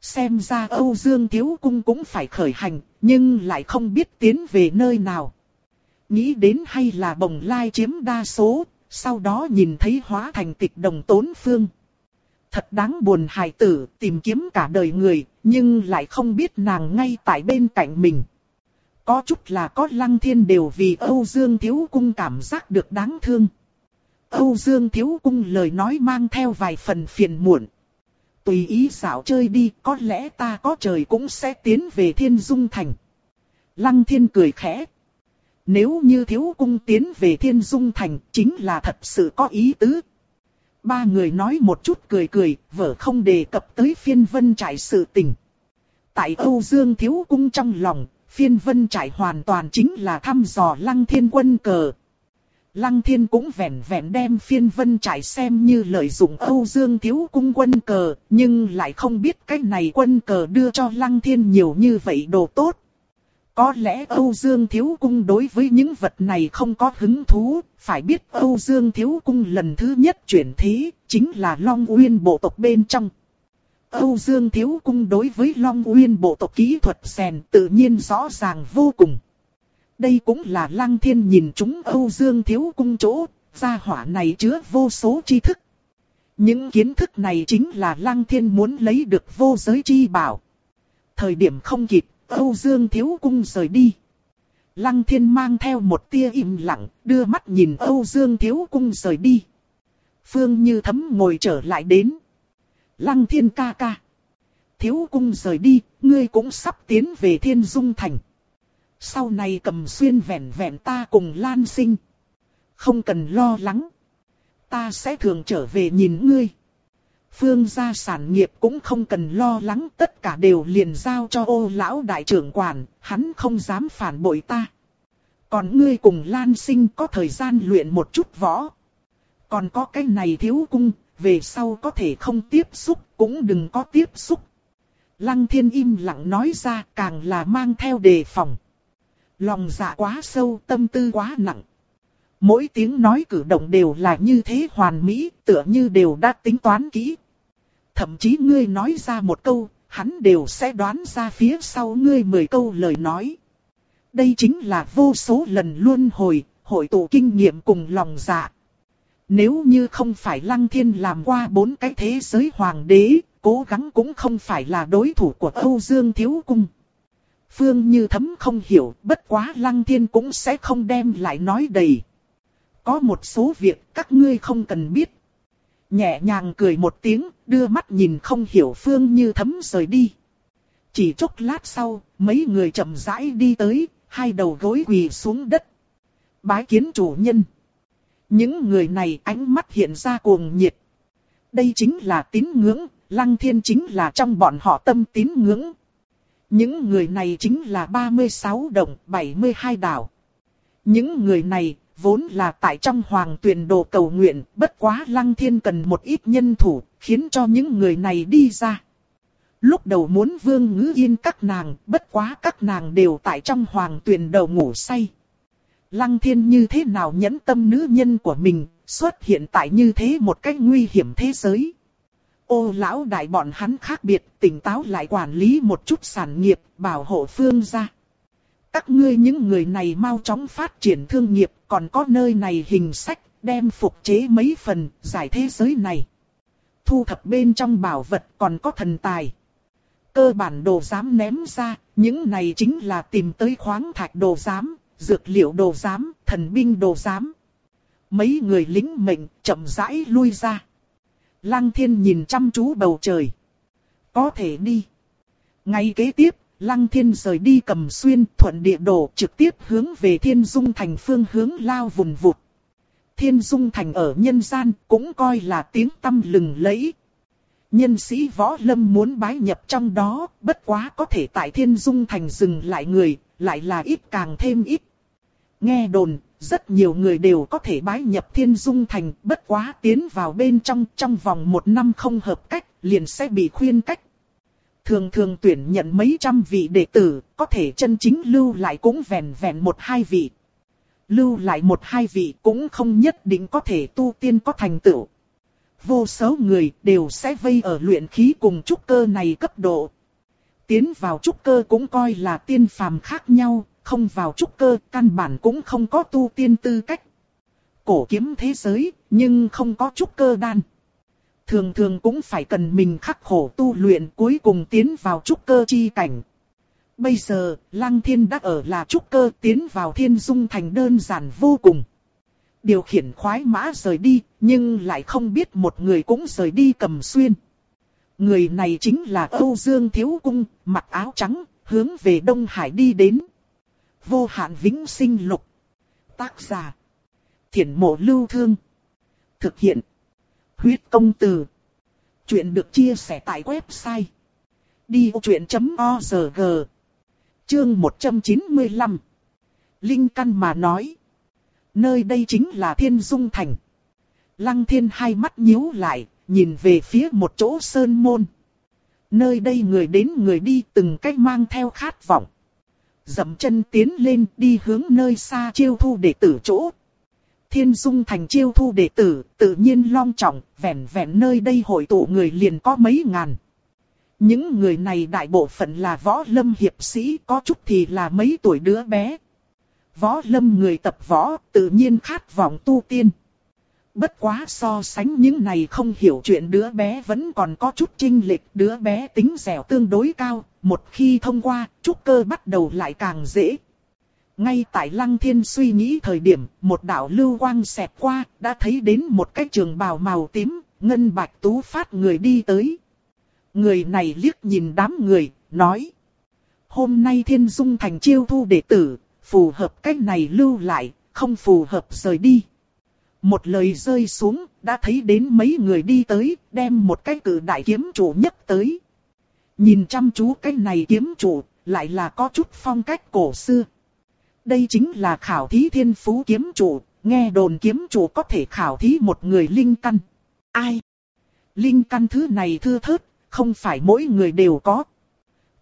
Xem ra Âu Dương Thiếu Cung cũng phải khởi hành, nhưng lại không biết tiến về nơi nào. Nghĩ đến hay là bồng lai chiếm đa số, sau đó nhìn thấy hóa thành tịch đồng tốn phương. Thật đáng buồn hài tử tìm kiếm cả đời người, nhưng lại không biết nàng ngay tại bên cạnh mình. Có chút là có lăng thiên đều vì Âu Dương Thiếu Cung cảm giác được đáng thương. Âu Dương Thiếu Cung lời nói mang theo vài phần phiền muộn tùy ý xảo chơi đi, có lẽ ta có trời cũng sẽ tiến về thiên dung thành. Lăng thiên cười khẽ. Nếu như thiếu cung tiến về thiên dung thành, chính là thật sự có ý tứ. Ba người nói một chút cười cười, vợ không đề cập tới phiên vân trải sự tình. Tại Âu Dương thiếu cung trong lòng, phiên vân trải hoàn toàn chính là thăm dò lăng thiên quân cờ. Lăng thiên cũng vẻn vẹn đem phiên vân trải xem như lợi dụng Âu Dương thiếu cung quân cờ, nhưng lại không biết cái này quân cờ đưa cho lăng thiên nhiều như vậy đồ tốt. Có lẽ Âu Dương thiếu cung đối với những vật này không có hứng thú, phải biết Âu Dương thiếu cung lần thứ nhất chuyển thế, chính là Long Uyên bộ tộc bên trong. Âu Dương thiếu cung đối với Long Uyên bộ tộc kỹ thuật rèn tự nhiên rõ ràng vô cùng. Đây cũng là lăng thiên nhìn chúng Âu Dương Thiếu Cung chỗ, gia hỏa này chứa vô số tri thức. Những kiến thức này chính là lăng thiên muốn lấy được vô giới chi bảo. Thời điểm không kịp, Âu Dương Thiếu Cung rời đi. Lăng thiên mang theo một tia im lặng, đưa mắt nhìn Âu Dương Thiếu Cung rời đi. Phương Như Thấm ngồi trở lại đến. Lăng thiên ca ca. Thiếu cung rời đi, ngươi cũng sắp tiến về thiên dung thành. Sau này cầm xuyên vẹn vẹn ta cùng lan sinh. Không cần lo lắng. Ta sẽ thường trở về nhìn ngươi. Phương gia sản nghiệp cũng không cần lo lắng tất cả đều liền giao cho ô lão đại trưởng quản, hắn không dám phản bội ta. Còn ngươi cùng Lan Sinh có thời gian luyện một chút võ. Còn có cái này thiếu cung, về sau có thể không tiếp xúc, cũng đừng có tiếp xúc. Lăng thiên im lặng nói ra càng là mang theo đề phòng. Lòng dạ quá sâu, tâm tư quá nặng. Mỗi tiếng nói cử động đều là như thế hoàn mỹ, tựa như đều đã tính toán kỹ. Thậm chí ngươi nói ra một câu, hắn đều sẽ đoán ra phía sau ngươi mười câu lời nói. Đây chính là vô số lần luân hồi, hội tụ kinh nghiệm cùng lòng dạ. Nếu như không phải Lăng Thiên làm qua bốn cái thế giới hoàng đế, cố gắng cũng không phải là đối thủ của Âu Dương Thiếu Cung. Phương Như Thấm không hiểu, bất quá Lăng Thiên cũng sẽ không đem lại nói đầy. Có một số việc các ngươi không cần biết. Nhẹ nhàng cười một tiếng, đưa mắt nhìn không hiểu Phương Như Thấm rời đi. Chỉ chốc lát sau, mấy người chậm rãi đi tới, hai đầu gối quỳ xuống đất. Bái kiến chủ nhân. Những người này ánh mắt hiện ra cuồng nhiệt. Đây chính là tín ngưỡng, lăng thiên chính là trong bọn họ tâm tín ngưỡng. Những người này chính là 36 đồng 72 đảo. Những người này vốn là tại trong hoàng tuyển đồ cầu nguyện, bất quá lăng thiên cần một ít nhân thủ, khiến cho những người này đi ra. Lúc đầu muốn vương ngữ yên các nàng, bất quá các nàng đều tại trong hoàng tuyển đầu ngủ say. Lăng thiên như thế nào nhẫn tâm nữ nhân của mình, xuất hiện tại như thế một cách nguy hiểm thế giới. Ô lão đại bọn hắn khác biệt, tỉnh táo lại quản lý một chút sản nghiệp, bảo hộ phương gia. Các ngươi những người này mau chóng phát triển thương nghiệp, còn có nơi này hình sách, đem phục chế mấy phần, giải thế giới này. Thu thập bên trong bảo vật còn có thần tài. Cơ bản đồ giám ném ra, những này chính là tìm tới khoáng thạch đồ giám, dược liệu đồ giám, thần binh đồ giám. Mấy người lính mệnh chậm rãi lui ra. Lăng thiên nhìn chăm chú bầu trời. Có thể đi. Ngay kế tiếp, Lăng thiên rời đi cầm xuyên thuận địa đồ trực tiếp hướng về thiên dung thành phương hướng lao vùng vụt. Thiên dung thành ở nhân gian cũng coi là tiếng tâm lừng lẫy. Nhân sĩ võ lâm muốn bái nhập trong đó, bất quá có thể tại thiên dung thành dừng lại người, lại là ít càng thêm ít. Nghe đồn, rất nhiều người đều có thể bái nhập thiên dung thành, bất quá tiến vào bên trong trong vòng một năm không hợp cách, liền sẽ bị khuyên cách thường thường tuyển nhận mấy trăm vị đệ tử, có thể chân chính lưu lại cũng vẹn vẹn một hai vị. Lưu lại một hai vị cũng không nhất định có thể tu tiên có thành tựu. Vô số người đều sẽ vây ở luyện khí cùng trúc cơ này cấp độ. Tiến vào trúc cơ cũng coi là tiên phàm khác nhau, không vào trúc cơ căn bản cũng không có tu tiên tư cách. Cổ kiếm thế giới, nhưng không có trúc cơ đan thường thường cũng phải cần mình khắc khổ tu luyện cuối cùng tiến vào trúc cơ chi cảnh. Bây giờ, Lăng Thiên đã ở là trúc cơ tiến vào thiên dung thành đơn giản vô cùng. Điều khiển khoái mã rời đi, nhưng lại không biết một người cũng rời đi cầm xuyên. Người này chính là Âu Dương Thiếu Cung, mặc áo trắng, hướng về Đông Hải đi đến. Vô hạn vĩnh sinh lục. Tác giả. Thiển mộ lưu thương. Thực hiện. Huyết công từ. Chuyện được chia sẻ tại website. Đi vô chuyện.org Chương 195 Linh Căn mà nói. Nơi đây chính là Thiên Dung Thành. Lăng Thiên hai mắt nhíu lại, nhìn về phía một chỗ sơn môn. Nơi đây người đến người đi từng cách mang theo khát vọng. Dậm chân tiến lên đi hướng nơi xa chiêu thu đệ tử chỗ, Thiên Dung thành chiêu thu đệ tử, tự nhiên long trọng, vẹn vẹn nơi đây hội tụ người liền có mấy ngàn. Những người này đại bộ phận là võ lâm hiệp sĩ, có chút thì là mấy tuổi đứa bé. Võ lâm người tập võ, tự nhiên khát vọng tu tiên. Bất quá so sánh những này không hiểu chuyện đứa bé vẫn còn có chút trinh lịch, đứa bé tính dẻo tương đối cao, một khi thông qua, trúc cơ bắt đầu lại càng dễ. Ngay tại Lăng Thiên suy nghĩ thời điểm, một đạo lưu quang xẹt qua, đã thấy đến một cái trường bào màu tím, ngân bạch tú phát người đi tới. Người này liếc nhìn đám người, nói. Hôm nay thiên dung thành chiêu thu đệ tử, phù hợp cách này lưu lại, không phù hợp rời đi. Một lời rơi xuống, đã thấy đến mấy người đi tới, đem một cái cử đại kiếm chủ nhất tới. Nhìn chăm chú cái này kiếm chủ, lại là có chút phong cách cổ xưa. Đây chính là khảo thí thiên phú kiếm chủ, nghe đồn kiếm chủ có thể khảo thí một người linh căn. Ai? Linh căn thứ này thưa thớt, không phải mỗi người đều có.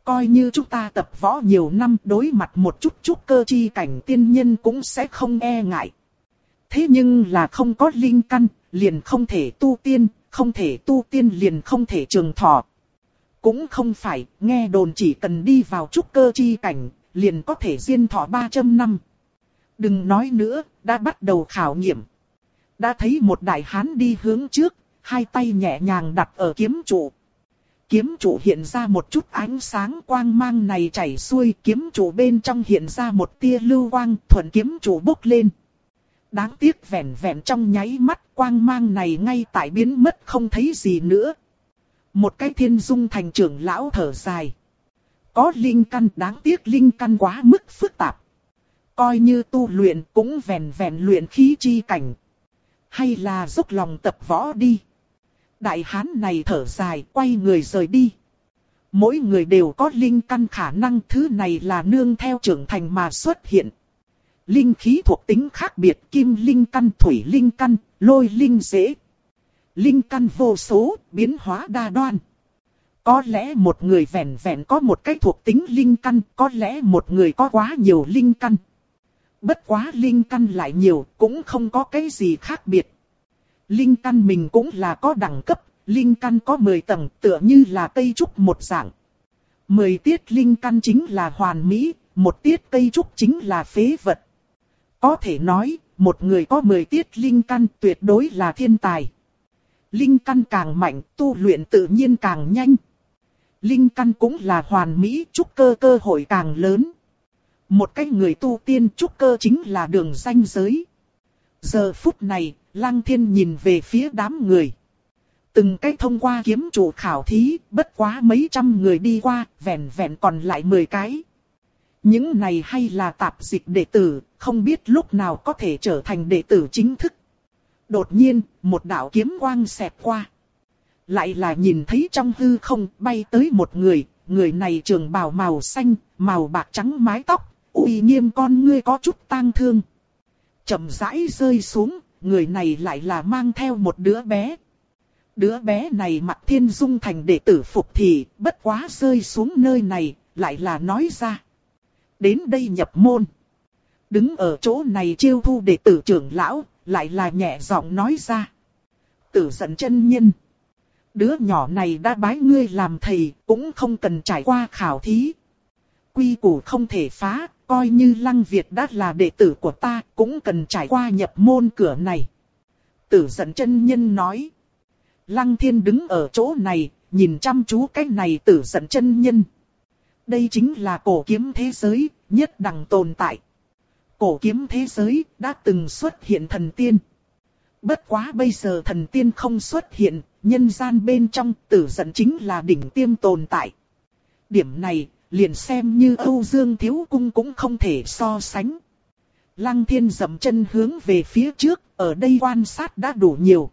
Coi như chúng ta tập võ nhiều năm đối mặt một chút chút cơ chi cảnh tiên nhân cũng sẽ không e ngại. Thế nhưng là không có linh căn, liền không thể tu tiên, không thể tu tiên liền không thể trường thọ. Cũng không phải, nghe đồn chỉ cần đi vào trúc cơ chi cảnh, liền có thể diên thọ 300 năm. Đừng nói nữa, đã bắt đầu khảo nghiệm. Đã thấy một đại hán đi hướng trước, hai tay nhẹ nhàng đặt ở kiếm trụ. Kiếm trụ hiện ra một chút ánh sáng quang mang này chảy xuôi, kiếm trụ bên trong hiện ra một tia lưu quang, thuận kiếm trụ bốc lên. Đáng tiếc vẹn vẹn trong nháy mắt quang mang này ngay tại biến mất không thấy gì nữa. Một cái thiên dung thành trưởng lão thở dài. Có linh căn, đáng tiếc linh căn quá mức phức tạp. Coi như tu luyện cũng vẹn vẹn luyện khí chi cảnh. Hay là dốc lòng tập võ đi. Đại hán này thở dài, quay người rời đi. Mỗi người đều có linh căn khả năng thứ này là nương theo trưởng thành mà xuất hiện. Linh khí thuộc tính khác biệt kim linh căn, thủy linh căn, lôi linh dễ. Linh căn vô số, biến hóa đa đoan. Có lẽ một người vẹn vẹn có một cái thuộc tính linh căn, có lẽ một người có quá nhiều linh căn. Bất quá linh căn lại nhiều, cũng không có cái gì khác biệt. Linh căn mình cũng là có đẳng cấp, linh căn có 10 tầng tựa như là cây trúc một dạng. 10 tiết linh căn chính là hoàn mỹ, một tiết cây trúc chính là phế vật. Có thể nói, một người có 10 tiết linh căn tuyệt đối là thiên tài. Linh căn càng mạnh, tu luyện tự nhiên càng nhanh. Linh căn cũng là hoàn mỹ, trúc cơ cơ hội càng lớn. Một cái người tu tiên trúc cơ chính là đường danh giới. Giờ phút này, Lăng Thiên nhìn về phía đám người. Từng cái thông qua kiếm chủ khảo thí, bất quá mấy trăm người đi qua, vẹn vẹn còn lại 10 cái. Những này hay là tạp dịch đệ tử, không biết lúc nào có thể trở thành đệ tử chính thức. Đột nhiên, một đạo kiếm quang xẹt qua. Lại là nhìn thấy trong hư không bay tới một người, người này trường bào màu xanh, màu bạc trắng mái tóc, uy nghiêm con ngươi có chút tang thương. chậm rãi rơi xuống, người này lại là mang theo một đứa bé. Đứa bé này mặt thiên dung thành đệ tử phục thì, bất quá rơi xuống nơi này, lại là nói ra. Đến đây nhập môn. Đứng ở chỗ này chiêu thu đệ tử trưởng lão, lại là nhẹ giọng nói ra. Tử giận chân nhân. Đứa nhỏ này đã bái ngươi làm thầy, cũng không cần trải qua khảo thí. Quy củ không thể phá, coi như Lăng Việt đã là đệ tử của ta, cũng cần trải qua nhập môn cửa này. Tử giận chân nhân nói. Lăng Thiên đứng ở chỗ này, nhìn chăm chú cái này tử giận chân nhân. Đây chính là cổ kiếm thế giới, nhất đẳng tồn tại. Cổ kiếm thế giới đã từng xuất hiện thần tiên. Bất quá bây giờ thần tiên không xuất hiện, nhân gian bên trong tử giận chính là đỉnh tiêm tồn tại. Điểm này, liền xem như Âu Dương Thiếu Cung cũng không thể so sánh. Lăng thiên dậm chân hướng về phía trước, ở đây quan sát đã đủ nhiều.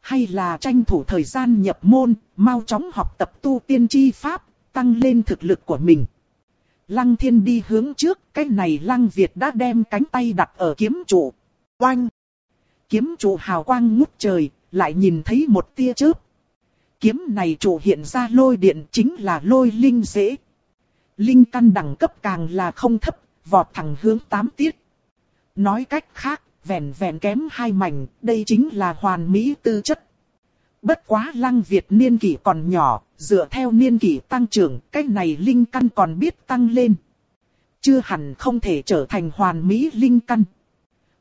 Hay là tranh thủ thời gian nhập môn, mau chóng học tập tu tiên chi pháp, tăng lên thực lực của mình. Lăng thiên đi hướng trước, cái này lăng Việt đã đem cánh tay đặt ở kiếm trụ. Oanh! Kiếm trụ hào quang ngút trời, lại nhìn thấy một tia chớp. Kiếm này trụ hiện ra lôi điện chính là lôi linh dễ. Linh căn đẳng cấp càng là không thấp, vọt thẳng hướng tám tiết. Nói cách khác, vẹn vẹn kém hai mảnh, đây chính là hoàn mỹ tư chất. Bất quá lăng Việt niên kỷ còn nhỏ, dựa theo niên kỷ tăng trưởng, cái này linh căn còn biết tăng lên. Chưa hẳn không thể trở thành hoàn mỹ linh căn.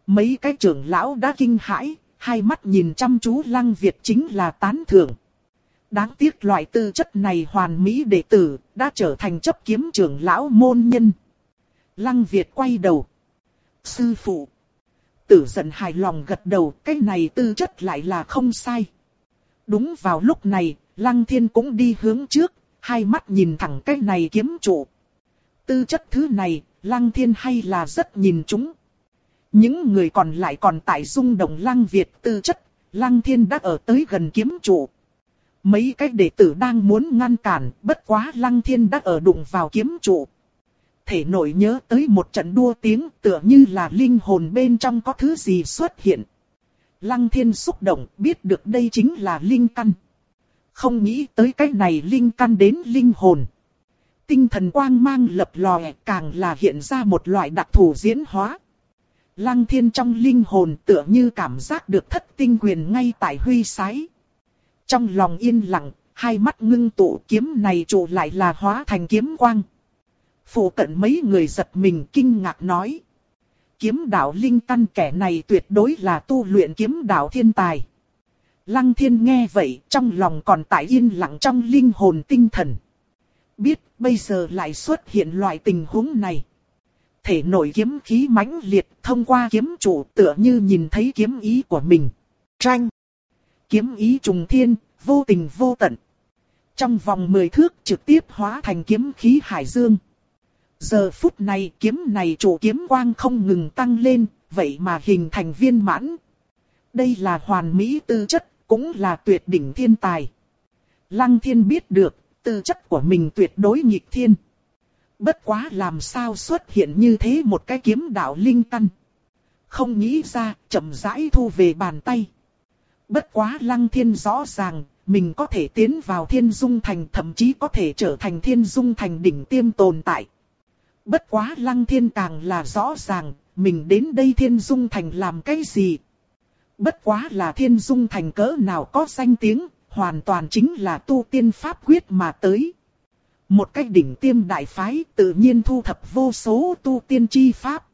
Mấy cái trưởng lão đã kinh hãi, hai mắt nhìn chăm chú lăng Việt chính là tán thưởng. Đáng tiếc loại tư chất này hoàn mỹ đệ tử, đã trở thành chấp kiếm trưởng lão môn nhân. Lăng Việt quay đầu. Sư phụ. Tử giận hài lòng gật đầu, cái này tư chất lại là không sai. Đúng vào lúc này, Lăng Thiên cũng đi hướng trước, hai mắt nhìn thẳng cái này kiếm trụ. Tư chất thứ này, Lăng Thiên hay là rất nhìn chúng. Những người còn lại còn tại rung động Lăng Việt tư chất, Lăng Thiên đã ở tới gần kiếm trụ. Mấy cái đệ tử đang muốn ngăn cản, bất quá Lăng Thiên đã ở đụng vào kiếm trụ. Thể nội nhớ tới một trận đua tiếng tựa như là linh hồn bên trong có thứ gì xuất hiện. Lăng Thiên xúc động biết được đây chính là linh căn. Không nghĩ tới cái này linh căn đến linh hồn. Tinh thần quang mang lập lòe càng là hiện ra một loại đặc thù diễn hóa. Lăng thiên trong linh hồn tựa như cảm giác được thất tinh quyền ngay tại huy sái. Trong lòng yên lặng, hai mắt ngưng tụ kiếm này trụ lại là hóa thành kiếm quang. Phủ cận mấy người giật mình kinh ngạc nói. Kiếm đạo linh căn kẻ này tuyệt đối là tu luyện kiếm đạo thiên tài. Lăng thiên nghe vậy trong lòng còn tại yên lặng trong linh hồn tinh thần. Biết bây giờ lại xuất hiện loại tình huống này. Thể nổi kiếm khí mãnh liệt thông qua kiếm chủ tựa như nhìn thấy kiếm ý của mình. Tranh. Kiếm ý trùng thiên, vô tình vô tận. Trong vòng 10 thước trực tiếp hóa thành kiếm khí hải dương. Giờ phút này kiếm này chủ kiếm quang không ngừng tăng lên, vậy mà hình thành viên mãn. Đây là hoàn mỹ tư chất, cũng là tuyệt đỉnh thiên tài. Lăng thiên biết được, tư chất của mình tuyệt đối nghịch thiên. Bất quá làm sao xuất hiện như thế một cái kiếm đạo linh căn. Không nghĩ ra, chậm rãi thu về bàn tay. Bất quá lăng thiên rõ ràng, mình có thể tiến vào thiên dung thành thậm chí có thể trở thành thiên dung thành đỉnh tiêm tồn tại. Bất quá lăng thiên càng là rõ ràng, mình đến đây thiên dung thành làm cái gì. Bất quá là thiên dung thành cỡ nào có danh tiếng, hoàn toàn chính là tu tiên pháp quyết mà tới. Một cách đỉnh tiêm đại phái tự nhiên thu thập vô số tu tiên chi pháp.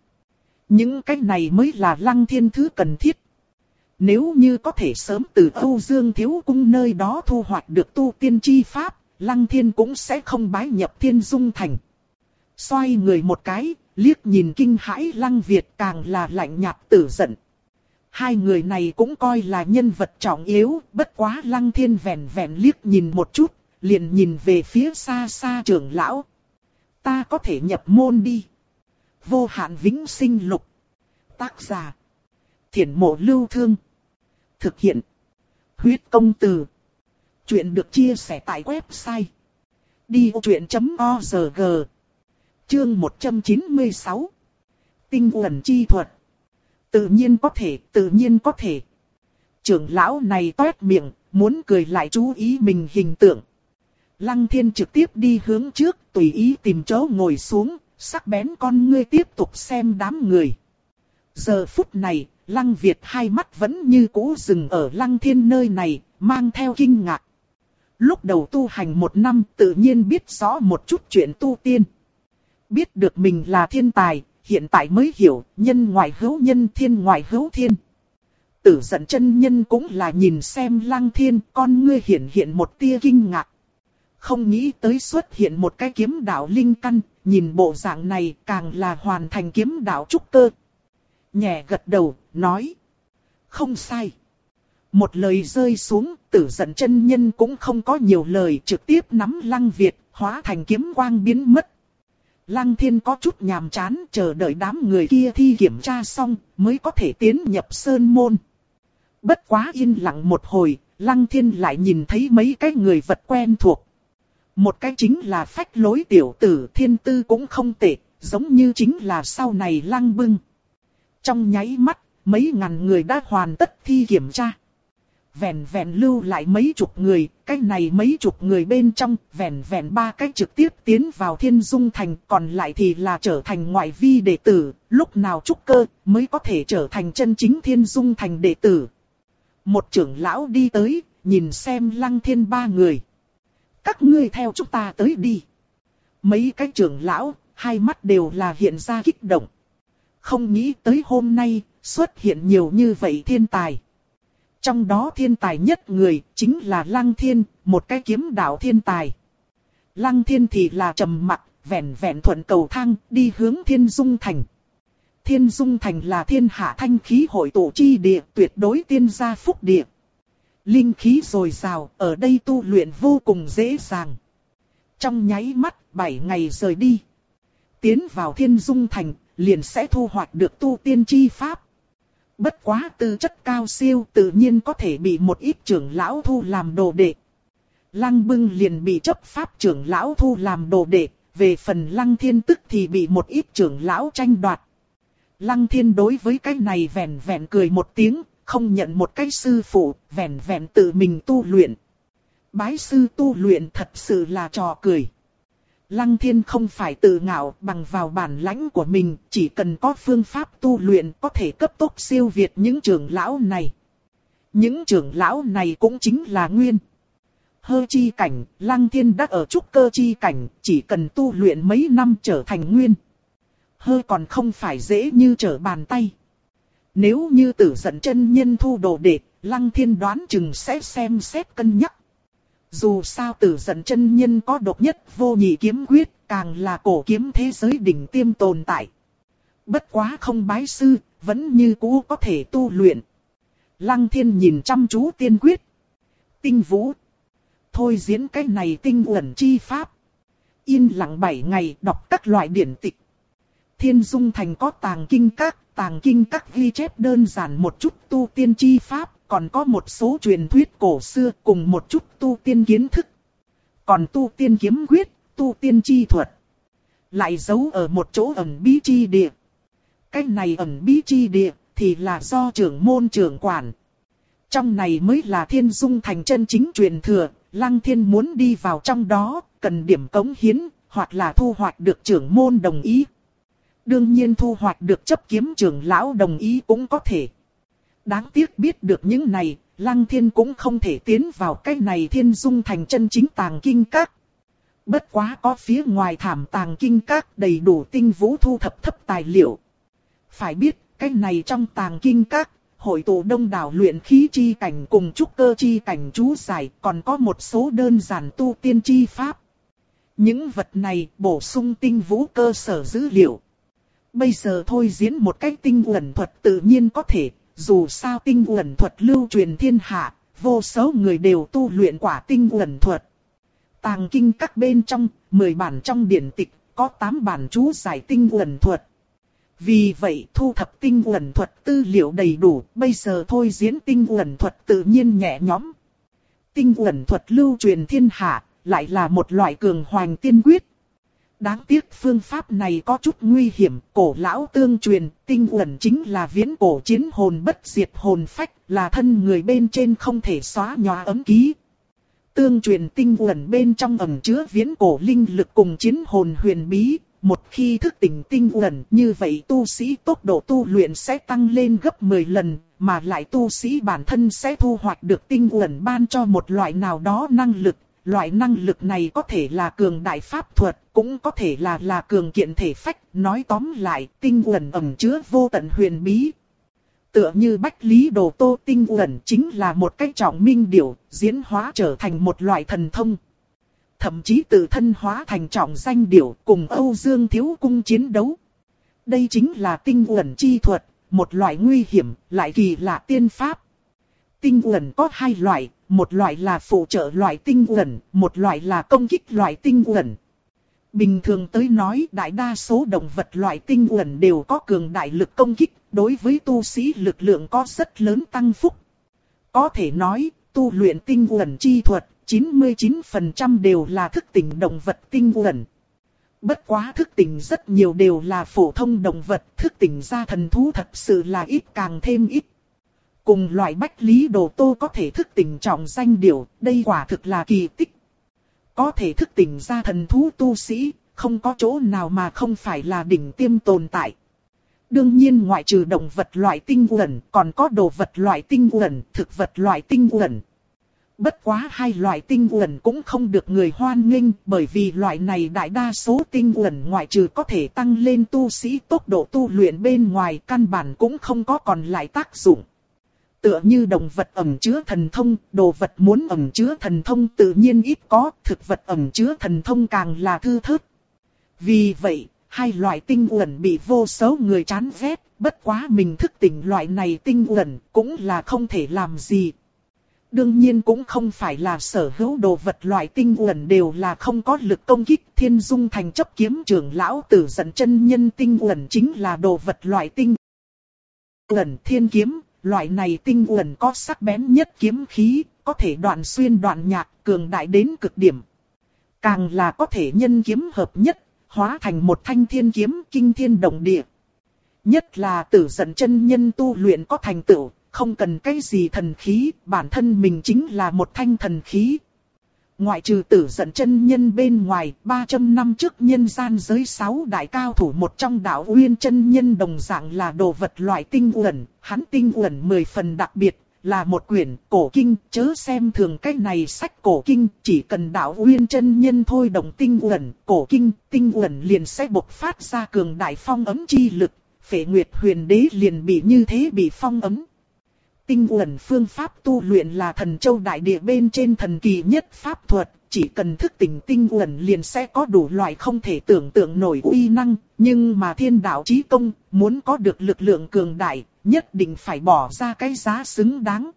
Những cái này mới là lăng thiên thứ cần thiết. Nếu như có thể sớm từ Âu Dương Thiếu Cung nơi đó thu hoạch được tu tiên chi pháp, lăng thiên cũng sẽ không bái nhập thiên dung thành. Xoay người một cái, liếc nhìn kinh hãi lăng Việt càng là lạnh nhạt tử giận. Hai người này cũng coi là nhân vật trọng yếu, bất quá lăng thiên vẹn vẹn liếc nhìn một chút, liền nhìn về phía xa xa trưởng lão. Ta có thể nhập môn đi. Vô hạn vĩnh sinh lục. Tác giả. Thiển mộ lưu thương. Thực hiện. Huyết công từ. Chuyện được chia sẻ tại website. Đi truyện.org Chương 196 Tinh uẩn chi thuật Tự nhiên có thể, tự nhiên có thể. Trưởng lão này toét miệng, muốn cười lại chú ý mình hình tượng. Lăng thiên trực tiếp đi hướng trước, tùy ý tìm chỗ ngồi xuống, sắc bén con ngươi tiếp tục xem đám người. Giờ phút này, Lăng Việt hai mắt vẫn như cũ dừng ở Lăng Thiên nơi này, mang theo kinh ngạc. Lúc đầu tu hành một năm tự nhiên biết rõ một chút chuyện tu tiên. Biết được mình là thiên tài, hiện tại mới hiểu, nhân ngoại hữu nhân thiên ngoại hữu thiên. Tử giận chân nhân cũng là nhìn xem lăng thiên, con ngươi hiện hiện một tia kinh ngạc. Không nghĩ tới xuất hiện một cái kiếm đạo linh căn, nhìn bộ dạng này càng là hoàn thành kiếm đạo trúc cơ. Nhẹ gật đầu, nói. Không sai. Một lời rơi xuống, tử giận chân nhân cũng không có nhiều lời trực tiếp nắm lăng Việt, hóa thành kiếm quang biến mất. Lăng thiên có chút nhàm chán chờ đợi đám người kia thi kiểm tra xong mới có thể tiến nhập sơn môn. Bất quá yên lặng một hồi, lăng thiên lại nhìn thấy mấy cái người vật quen thuộc. Một cái chính là phách lối tiểu tử thiên tư cũng không tệ, giống như chính là sau này lăng bưng. Trong nháy mắt, mấy ngàn người đã hoàn tất thi kiểm tra vẹn vẹn lưu lại mấy chục người, cái này mấy chục người bên trong, vẹn vẹn ba cái trực tiếp tiến vào thiên dung thành, còn lại thì là trở thành ngoại vi đệ tử, lúc nào trúc cơ, mới có thể trở thành chân chính thiên dung thành đệ tử. Một trưởng lão đi tới, nhìn xem lăng thiên ba người. Các ngươi theo chúng ta tới đi. Mấy cái trưởng lão, hai mắt đều là hiện ra kích động. Không nghĩ tới hôm nay, xuất hiện nhiều như vậy thiên tài. Trong đó thiên tài nhất người chính là Lăng Thiên, một cái kiếm đạo thiên tài. Lăng Thiên thì là trầm mặc, vẹn vẹn thuận cầu thang, đi hướng Thiên Dung Thành. Thiên Dung Thành là thiên hạ thanh khí hội tổ chi địa, tuyệt đối tiên gia phúc địa. Linh khí dồi dào, ở đây tu luyện vô cùng dễ dàng. Trong nháy mắt, 7 ngày rời đi. Tiến vào thiên dung thành, liền sẽ thu hoạch được tu tiên chi pháp. Bất quá tư chất cao siêu tự nhiên có thể bị một ít trưởng lão thu làm đồ đệ. Lăng bưng liền bị chấp pháp trưởng lão thu làm đồ đệ, về phần lăng thiên tức thì bị một ít trưởng lão tranh đoạt. Lăng thiên đối với cái này vẹn vẹn cười một tiếng, không nhận một cái sư phụ, vẹn vẹn tự mình tu luyện. Bái sư tu luyện thật sự là trò cười. Lăng thiên không phải tự ngạo bằng vào bản lãnh của mình, chỉ cần có phương pháp tu luyện có thể cấp tốc siêu việt những trưởng lão này. Những trưởng lão này cũng chính là nguyên. Hơ chi cảnh, lăng thiên đã ở trúc cơ chi cảnh, chỉ cần tu luyện mấy năm trở thành nguyên. Hơ còn không phải dễ như trở bàn tay. Nếu như tử dẫn chân nhân thu đồ đệ, lăng thiên đoán chừng sẽ xem xét cân nhắc. Dù sao tử giận chân nhân có độc nhất vô nhị kiếm quyết, càng là cổ kiếm thế giới đỉnh tiêm tồn tại. Bất quá không bái sư, vẫn như cũ có thể tu luyện. Lăng thiên nhìn chăm chú tiên quyết. Tinh vũ. Thôi diễn cái này tinh uẩn chi pháp. Yên lặng bảy ngày đọc các loại điển tịch. Thiên dung thành có tàng kinh các, tàng kinh các ghi chép đơn giản một chút tu tiên chi pháp, còn có một số truyền thuyết cổ xưa cùng một chút tu tiên kiến thức. Còn tu tiên kiếm quyết, tu tiên chi thuật, lại giấu ở một chỗ ẩn bí chi địa. cách này ẩn bí chi địa, thì là do trưởng môn trưởng quản. Trong này mới là thiên dung thành chân chính truyền thừa, lăng thiên muốn đi vào trong đó, cần điểm cống hiến, hoặc là thu hoạch được trưởng môn đồng ý. Đương nhiên thu hoạch được chấp kiếm trưởng lão đồng ý cũng có thể. Đáng tiếc biết được những này, Lăng Thiên cũng không thể tiến vào cái này thiên dung thành chân chính tàng kinh các. Bất quá có phía ngoài thảm tàng kinh các đầy đủ tinh vũ thu thập thấp tài liệu. Phải biết, cái này trong tàng kinh các, hội tụ đông đảo luyện khí chi cảnh cùng trúc cơ chi cảnh chú giải, còn có một số đơn giản tu tiên chi pháp. Những vật này bổ sung tinh vũ cơ sở dữ liệu. Bây giờ thôi diễn một cách tinh uẩn thuật tự nhiên có thể, dù sao tinh uẩn thuật lưu truyền thiên hạ, vô số người đều tu luyện quả tinh uẩn thuật. Tàng kinh các bên trong, 10 bản trong điển tịch, có 8 bản chú giải tinh uẩn thuật. Vì vậy thu thập tinh uẩn thuật tư liệu đầy đủ, bây giờ thôi diễn tinh uẩn thuật tự nhiên nhẹ nhõm. Tinh uẩn thuật lưu truyền thiên hạ, lại là một loại cường hoành tiên quyết. Đáng tiếc phương pháp này có chút nguy hiểm, cổ lão tương truyền, tinh uẩn chính là viễn cổ chiến hồn bất diệt hồn phách, là thân người bên trên không thể xóa nhòa ấm ký. Tương truyền tinh uẩn bên trong ẩn chứa viễn cổ linh lực cùng chiến hồn huyền bí, một khi thức tỉnh tinh uẩn như vậy tu sĩ tốc độ tu luyện sẽ tăng lên gấp 10 lần, mà lại tu sĩ bản thân sẽ thu hoạch được tinh uẩn ban cho một loại nào đó năng lực, Loại năng lực này có thể là cường đại pháp thuật, cũng có thể là là cường kiện thể phách, nói tóm lại, tinh uẩn ẩm chứa vô tận huyền bí. Tựa như bách lý đồ tô tinh uẩn chính là một cái trọng minh điểu, diễn hóa trở thành một loại thần thông. Thậm chí tự thân hóa thành trọng danh điểu cùng Âu Dương Thiếu Cung chiến đấu. Đây chính là tinh uẩn chi thuật, một loại nguy hiểm, lại kỳ lạ tiên pháp. Tinh uẩn có hai loại, một loại là phụ trợ loại tinh quẩn, một loại là công kích loại tinh quẩn. Bình thường tới nói đại đa số động vật loại tinh quẩn đều có cường đại lực công kích, đối với tu sĩ lực lượng có rất lớn tăng phúc. Có thể nói, tu luyện tinh quẩn chi thuật, 99% đều là thức tỉnh động vật tinh quẩn. Bất quá thức tỉnh rất nhiều đều là phổ thông động vật, thức tỉnh ra thần thú thật sự là ít càng thêm ít. Cùng loại bách lý đồ tô có thể thức tỉnh trọng danh điều đây quả thực là kỳ tích. Có thể thức tỉnh ra thần thú tu sĩ, không có chỗ nào mà không phải là đỉnh tiêm tồn tại. Đương nhiên ngoại trừ động vật loại tinh uẩn, còn có đồ vật loại tinh uẩn, thực vật loại tinh uẩn. Bất quá hai loại tinh uẩn cũng không được người hoan nghênh, bởi vì loại này đại đa số tinh uẩn ngoại trừ có thể tăng lên tu sĩ tốc độ tu luyện bên ngoài căn bản cũng không có còn lại tác dụng. Tựa như động vật ẩm chứa thần thông, đồ vật muốn ẩm chứa thần thông tự nhiên ít có, thực vật ẩm chứa thần thông càng là thư thớt. Vì vậy, hai loại tinh uẩn bị vô số người chán ghét, bất quá mình thức tỉnh loại này tinh uẩn cũng là không thể làm gì. Đương nhiên cũng không phải là sở hữu đồ vật loại tinh uẩn đều là không có lực công kích. Thiên dung thành chấp kiếm trưởng lão tử dẫn chân nhân tinh uẩn chính là đồ vật loại tinh uẩn thiên kiếm. Loại này tinh uẩn có sắc bén nhất kiếm khí, có thể đoạn xuyên đoạn nhạc, cường đại đến cực điểm. Càng là có thể nhân kiếm hợp nhất, hóa thành một thanh thiên kiếm kinh thiên động địa. Nhất là tử dẫn chân nhân tu luyện có thành tựu, không cần cái gì thần khí, bản thân mình chính là một thanh thần khí. Ngoại trừ tử dẫn chân nhân bên ngoài, 300 năm trước nhân gian giới sáu đại cao thủ một trong đạo uyên chân nhân đồng dạng là đồ vật loại tinh uẩn, hắn tinh uẩn 10 phần đặc biệt, là một quyển cổ kinh, chớ xem thường cái này sách cổ kinh, chỉ cần đạo uyên chân nhân thôi đồng tinh uẩn, cổ kinh, tinh uẩn liền sẽ bộc phát ra cường đại phong ấm chi lực, phệ nguyệt huyền đế liền bị như thế bị phong ấm. Tinh uẩn phương pháp tu luyện là thần châu đại địa bên trên thần kỳ nhất pháp thuật, chỉ cần thức tỉnh tinh uẩn liền sẽ có đủ loại không thể tưởng tượng nổi uy năng, nhưng mà thiên đạo chí công, muốn có được lực lượng cường đại, nhất định phải bỏ ra cái giá xứng đáng.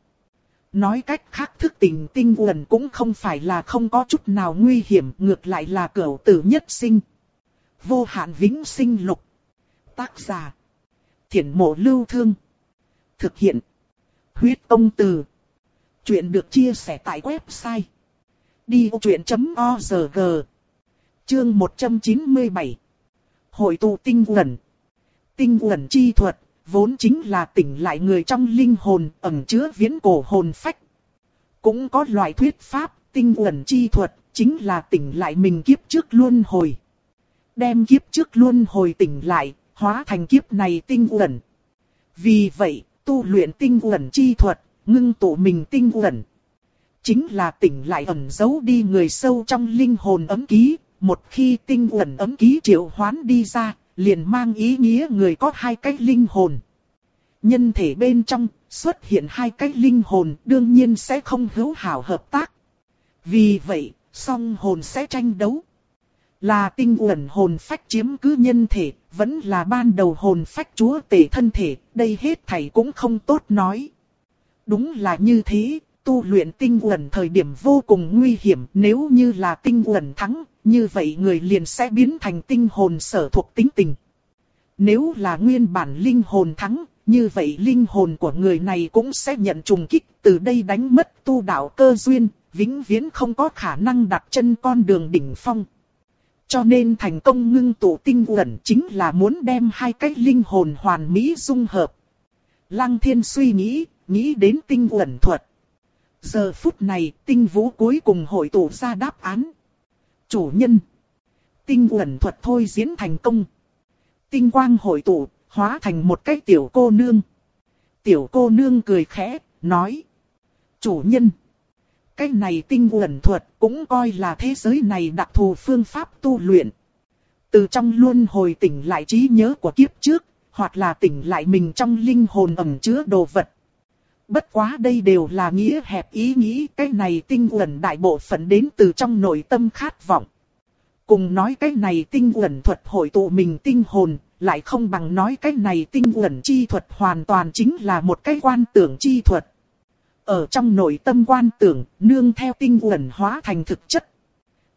Nói cách khác thức tỉnh tinh uẩn cũng không phải là không có chút nào nguy hiểm, ngược lại là cửu tử nhất sinh. Vô hạn vĩnh sinh lục. Tác giả. Thiển mộ lưu thương. Thực hiện. Huyết công từ. Chuyện được chia sẻ tại website. Đi vô chuyện.org Chương 197 Hội tụ tinh uẩn Tinh uẩn chi thuật, vốn chính là tỉnh lại người trong linh hồn, ẩn chứa viễn cổ hồn phách. Cũng có loại thuyết pháp, tinh uẩn chi thuật, chính là tỉnh lại mình kiếp trước luân hồi. Đem kiếp trước luân hồi tỉnh lại, hóa thành kiếp này tinh uẩn. Vì vậy, tu luyện tinh uẩn chi thuật, ngưng tụ mình tinh uẩn. Chính là tỉnh lại ẩn giấu đi người sâu trong linh hồn ấm ký, một khi tinh uẩn ấm ký triệu hoán đi ra, liền mang ý nghĩa người có hai cái linh hồn. Nhân thể bên trong xuất hiện hai cái linh hồn đương nhiên sẽ không hữu hảo hợp tác. Vì vậy, song hồn sẽ tranh đấu. Là tinh uẩn hồn phách chiếm cứ nhân thể, vẫn là ban đầu hồn phách chúa tể thân thể, đây hết thảy cũng không tốt nói. Đúng là như thế, tu luyện tinh uẩn thời điểm vô cùng nguy hiểm, nếu như là tinh uẩn thắng, như vậy người liền sẽ biến thành tinh hồn sở thuộc tính tình. Nếu là nguyên bản linh hồn thắng, như vậy linh hồn của người này cũng sẽ nhận trùng kích, từ đây đánh mất tu đạo cơ duyên, vĩnh viễn không có khả năng đặt chân con đường đỉnh phong. Cho nên thành công ngưng tụ tinh uẩn chính là muốn đem hai cái linh hồn hoàn mỹ dung hợp. Lăng thiên suy nghĩ, nghĩ đến tinh uẩn thuật. Giờ phút này, tinh vũ cuối cùng hội tụ ra đáp án. Chủ nhân. Tinh uẩn thuật thôi diễn thành công. Tinh quang hội tụ, hóa thành một cái tiểu cô nương. Tiểu cô nương cười khẽ, nói. Chủ nhân. Cái này tinh uẩn thuật cũng coi là thế giới này đặc thù phương pháp tu luyện. Từ trong luân hồi tỉnh lại trí nhớ của kiếp trước, hoặc là tỉnh lại mình trong linh hồn ẩm chứa đồ vật. Bất quá đây đều là nghĩa hẹp ý nghĩ cái này tinh uẩn đại bộ phận đến từ trong nội tâm khát vọng. Cùng nói cái này tinh uẩn thuật hội tụ mình tinh hồn, lại không bằng nói cái này tinh uẩn chi thuật hoàn toàn chính là một cái quan tưởng chi thuật. Ở trong nội tâm quan tưởng, nương theo tinh uẩn hóa thành thực chất.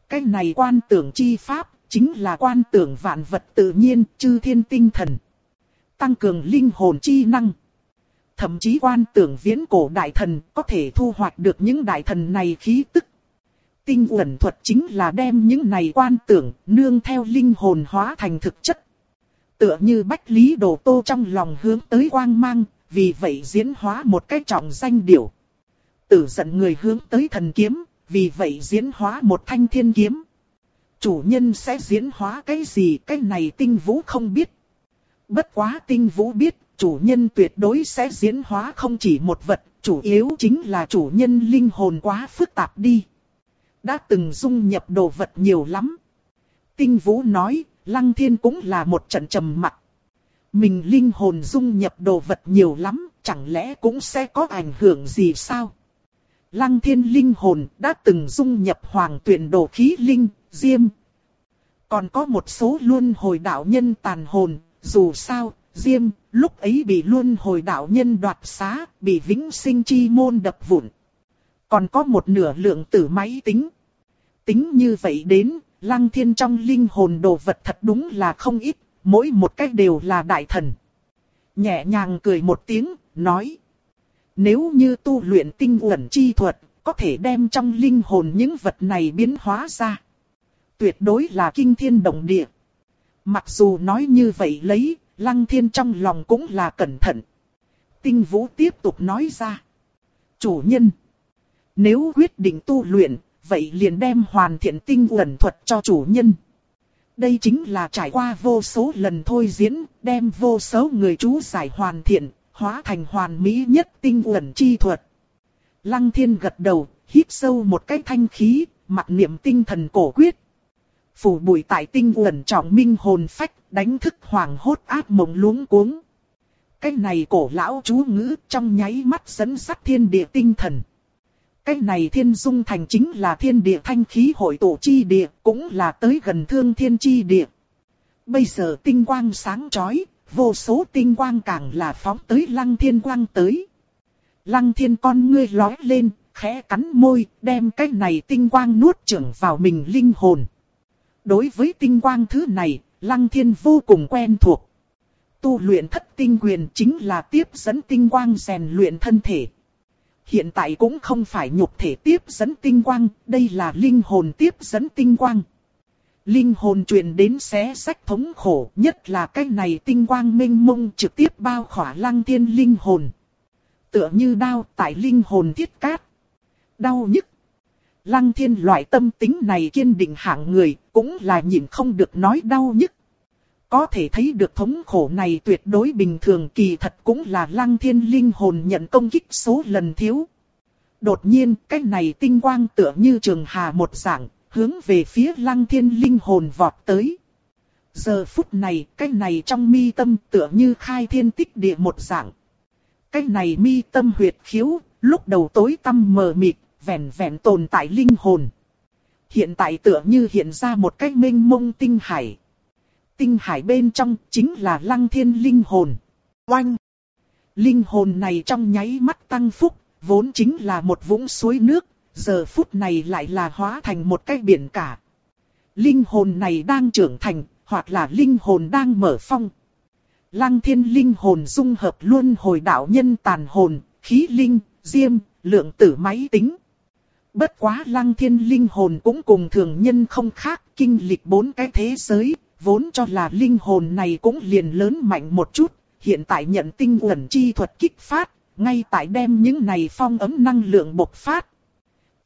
Cái này quan tưởng chi pháp, chính là quan tưởng vạn vật tự nhiên, chư thiên tinh thần. Tăng cường linh hồn chi năng. Thậm chí quan tưởng viễn cổ đại thần có thể thu hoạch được những đại thần này khí tức. Tinh uẩn thuật chính là đem những này quan tưởng, nương theo linh hồn hóa thành thực chất. Tựa như bách lý đồ tô trong lòng hướng tới quang mang, vì vậy diễn hóa một cái trọng danh điểu. Tử giận người hướng tới thần kiếm, vì vậy diễn hóa một thanh thiên kiếm. Chủ nhân sẽ diễn hóa cái gì cái này tinh vũ không biết. Bất quá tinh vũ biết, chủ nhân tuyệt đối sẽ diễn hóa không chỉ một vật, chủ yếu chính là chủ nhân linh hồn quá phức tạp đi. Đã từng dung nhập đồ vật nhiều lắm. Tinh vũ nói, lăng thiên cũng là một trận trầm mặc. Mình linh hồn dung nhập đồ vật nhiều lắm, chẳng lẽ cũng sẽ có ảnh hưởng gì sao? Lăng thiên linh hồn đã từng dung nhập hoàng tuyển đồ khí linh, diêm. Còn có một số luân hồi đạo nhân tàn hồn, dù sao, diêm, lúc ấy bị luân hồi đạo nhân đoạt xá, bị vĩnh sinh chi môn đập vụn. Còn có một nửa lượng tử máy tính. Tính như vậy đến, lăng thiên trong linh hồn đồ vật thật đúng là không ít, mỗi một cách đều là đại thần. Nhẹ nhàng cười một tiếng, nói. Nếu như tu luyện tinh uẩn chi thuật, có thể đem trong linh hồn những vật này biến hóa ra. Tuyệt đối là kinh thiên động địa. Mặc dù nói như vậy lấy, lăng thiên trong lòng cũng là cẩn thận. Tinh vũ tiếp tục nói ra. Chủ nhân. Nếu quyết định tu luyện, vậy liền đem hoàn thiện tinh uẩn thuật cho chủ nhân. Đây chính là trải qua vô số lần thôi diễn, đem vô số người chú giải hoàn thiện, hóa thành hoàn mỹ nhất tinh uẩn chi thuật. Lăng thiên gật đầu, hít sâu một cái thanh khí, mặt niệm tinh thần cổ quyết. Phủ bụi tại tinh uẩn trọng minh hồn phách, đánh thức hoàng hốt áp mộng luống cuống. Cái này cổ lão chú ngữ trong nháy mắt dẫn sắt thiên địa tinh thần. Cái này thiên dung thành chính là thiên địa thanh khí hội tổ chi địa, cũng là tới gần thương thiên chi địa. Bây giờ tinh quang sáng chói, vô số tinh quang càng là phóng tới lăng thiên quang tới. Lăng thiên con ngươi lói lên, khẽ cắn môi, đem cái này tinh quang nuốt trưởng vào mình linh hồn. Đối với tinh quang thứ này, lăng thiên vô cùng quen thuộc. Tu luyện thất tinh quyền chính là tiếp dẫn tinh quang rèn luyện thân thể. Hiện tại cũng không phải nhục thể tiếp dẫn tinh quang, đây là linh hồn tiếp dẫn tinh quang. Linh hồn truyền đến xé sách thống khổ, nhất là cái này tinh quang minh mông trực tiếp bao khỏa lăng thiên linh hồn. Tựa như đau tại linh hồn thiết cát. Đau nhức. Lăng thiên loại tâm tính này kiên định hạng người, cũng là nhìn không được nói đau nhức. Có thể thấy được thống khổ này tuyệt đối bình thường kỳ thật cũng là lăng thiên linh hồn nhận công kích số lần thiếu. Đột nhiên, cái này tinh quang tựa như trường hà một dạng, hướng về phía lăng thiên linh hồn vọt tới. Giờ phút này, cái này trong mi tâm tựa như khai thiên tích địa một dạng. Cái này mi tâm huyệt khiếu, lúc đầu tối tâm mờ mịt, vẹn vẹn tồn tại linh hồn. Hiện tại tựa như hiện ra một cái mênh mông tinh hải. Tinh hải bên trong chính là lăng thiên linh hồn. Oanh! Linh hồn này trong nháy mắt tăng phúc, vốn chính là một vũng suối nước, giờ phút này lại là hóa thành một cái biển cả. Linh hồn này đang trưởng thành, hoặc là linh hồn đang mở phong. Lăng thiên linh hồn dung hợp luôn hồi đạo nhân tàn hồn, khí linh, diêm, lượng tử máy tính. Bất quá lăng thiên linh hồn cũng cùng thường nhân không khác, kinh lịch bốn cái thế giới, vốn cho là linh hồn này cũng liền lớn mạnh một chút, hiện tại nhận tinh uẩn chi thuật kích phát, ngay tại đem những này phong ấm năng lượng bộc phát.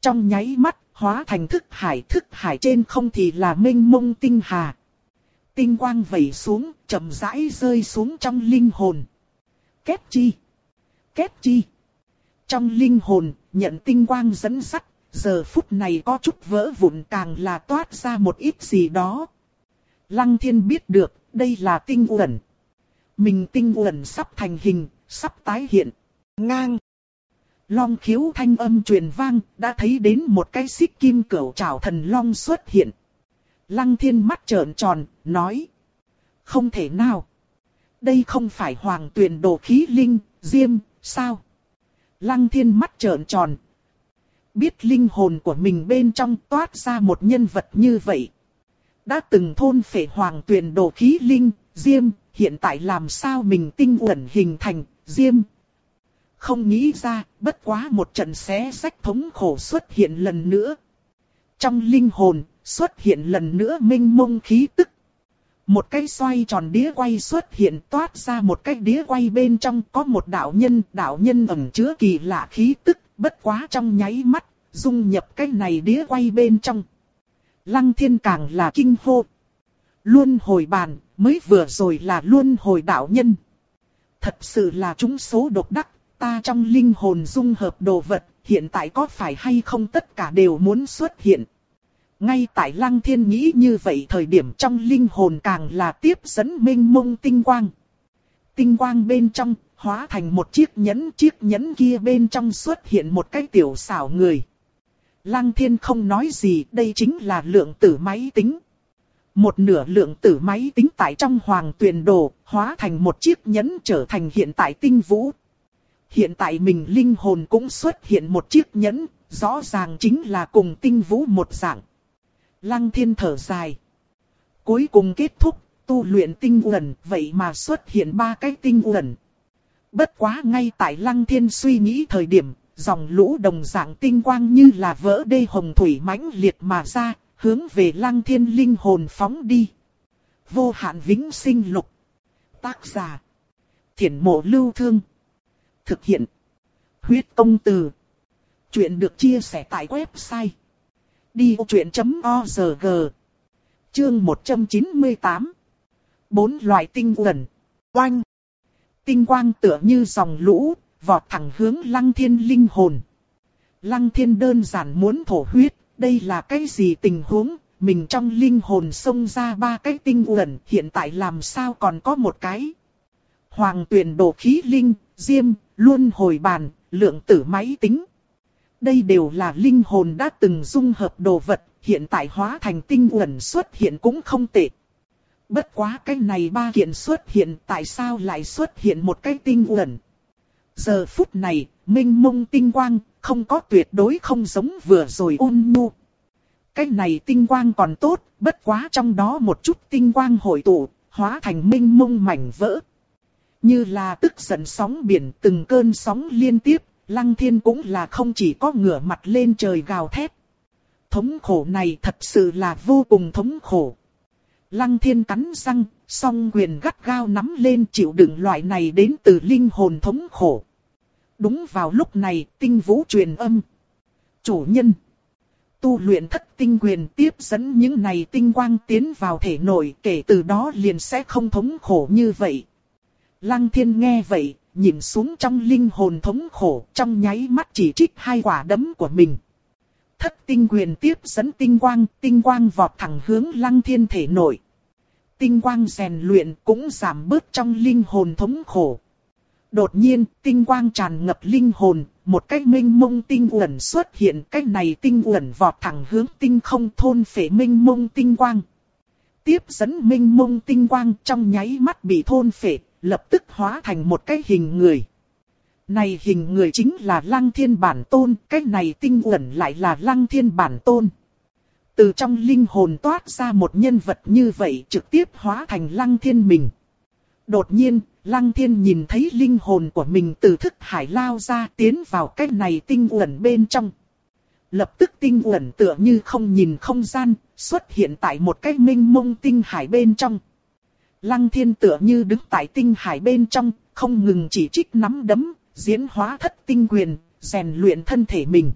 Trong nháy mắt, hóa thành thức hải thức hải trên không thì là mênh mông tinh hà. Tinh quang vẩy xuống, chậm rãi rơi xuống trong linh hồn. Kết chi? Kết chi? Trong linh hồn, nhận tinh quang dẫn sắt, giờ phút này có chút vỡ vụn càng là toát ra một ít gì đó. Lăng thiên biết được, đây là tinh uẩn. Mình tinh uẩn sắp thành hình, sắp tái hiện. Ngang. Long khiếu thanh âm truyền vang, đã thấy đến một cái xích kim cửu trảo thần long xuất hiện. Lăng thiên mắt trợn tròn, nói. Không thể nào. Đây không phải hoàng tuyển đồ khí linh, diêm, sao? Lăng thiên mắt trợn tròn. Biết linh hồn của mình bên trong toát ra một nhân vật như vậy. Đã từng thôn phệ hoàng tuyển đồ khí linh, diêm, hiện tại làm sao mình tinh uẩn hình thành, diêm. Không nghĩ ra, bất quá một trận xé sách thống khổ xuất hiện lần nữa. Trong linh hồn, xuất hiện lần nữa minh mông khí tức. Một cái xoay tròn đĩa quay xuất hiện toát ra một cái đĩa quay bên trong có một đạo nhân, đạo nhân ẩn chứa kỳ lạ khí tức, bất quá trong nháy mắt, dung nhập cái này đĩa quay bên trong. Lăng thiên càng là kinh hô. Luôn hồi bàn, mới vừa rồi là luôn hồi đạo nhân. Thật sự là chúng số độc đắc, ta trong linh hồn dung hợp đồ vật, hiện tại có phải hay không tất cả đều muốn xuất hiện. Ngay tại lăng thiên nghĩ như vậy thời điểm trong linh hồn càng là tiếp dẫn minh mông tinh quang. Tinh quang bên trong, hóa thành một chiếc nhẫn, chiếc nhẫn kia bên trong xuất hiện một cái tiểu xảo người. Lăng thiên không nói gì, đây chính là lượng tử máy tính. Một nửa lượng tử máy tính tại trong hoàng tuyền đồ, hóa thành một chiếc nhẫn trở thành hiện tại tinh vũ. Hiện tại mình linh hồn cũng xuất hiện một chiếc nhẫn, rõ ràng chính là cùng tinh vũ một dạng. Lăng thiên thở dài. Cuối cùng kết thúc, tu luyện tinh uẩn, vậy mà xuất hiện ba cái tinh uẩn. Bất quá ngay tại lăng thiên suy nghĩ thời điểm, dòng lũ đồng dạng tinh quang như là vỡ đê hồng thủy mãnh liệt mà ra, hướng về lăng thiên linh hồn phóng đi. Vô hạn vĩnh sinh lục. Tác giả. Thiển mộ lưu thương. Thực hiện. Huyết công từ. Chuyện được chia sẻ tại website. Đi vô chuyện.org Chương 198 Bốn loại tinh uẩn. Oanh. Tinh quang tựa như dòng lũ, vọt thẳng hướng lăng thiên linh hồn. Lăng thiên đơn giản muốn thổ huyết, đây là cái gì tình huống, mình trong linh hồn xông ra ba cái tinh uẩn, hiện tại làm sao còn có một cái. Hoàng tuyển đồ khí linh, diêm, luôn hồi bàn, lượng tử máy tính. Đây đều là linh hồn đã từng dung hợp đồ vật, hiện tại hóa thành tinh uẩn xuất hiện cũng không tệ. Bất quá cái này ba kiện xuất hiện tại sao lại xuất hiện một cái tinh uẩn. Giờ phút này, minh mông tinh quang, không có tuyệt đối không giống vừa rồi ôn nhu. Cái này tinh quang còn tốt, bất quá trong đó một chút tinh quang hội tụ, hóa thành minh mông mảnh vỡ. Như là tức giận sóng biển từng cơn sóng liên tiếp, lăng thiên cũng là không chỉ có ngửa mặt lên trời gào thét. Thống khổ này thật sự là vô cùng thống khổ. Lăng thiên cắn răng, song quyền gắt gao nắm lên chịu đựng loại này đến từ linh hồn thống khổ. Đúng vào lúc này, tinh vũ truyền âm. Chủ nhân. Tu luyện thất tinh quyền tiếp dẫn những này tinh quang tiến vào thể nội kể từ đó liền sẽ không thống khổ như vậy. Lăng thiên nghe vậy, nhìn xuống trong linh hồn thống khổ trong nháy mắt chỉ trích hai quả đấm của mình. Thất tinh quyền tiếp dẫn tinh quang, tinh quang vọt thẳng hướng lăng thiên thể nội. Tinh quang rèn luyện cũng giảm bớt trong linh hồn thống khổ. Đột nhiên, tinh quang tràn ngập linh hồn, một cái minh mông tinh uẩn xuất hiện, cái này tinh uẩn vọt thẳng hướng tinh không thôn phệ minh mông tinh quang. Tiếp dẫn minh mông tinh quang trong nháy mắt bị thôn phệ, lập tức hóa thành một cái hình người. Này hình người chính là lăng thiên bản tôn, cái này tinh uẩn lại là lăng thiên bản tôn. Từ trong linh hồn toát ra một nhân vật như vậy trực tiếp hóa thành lăng thiên mình. Đột nhiên, lăng thiên nhìn thấy linh hồn của mình từ thức hải lao ra tiến vào cái này tinh uẩn bên trong. Lập tức tinh uẩn tựa như không nhìn không gian, xuất hiện tại một cái minh mông tinh hải bên trong. Lăng thiên tựa như đứng tại tinh hải bên trong, không ngừng chỉ trích nắm đấm, diễn hóa thất tinh quyền, rèn luyện thân thể mình.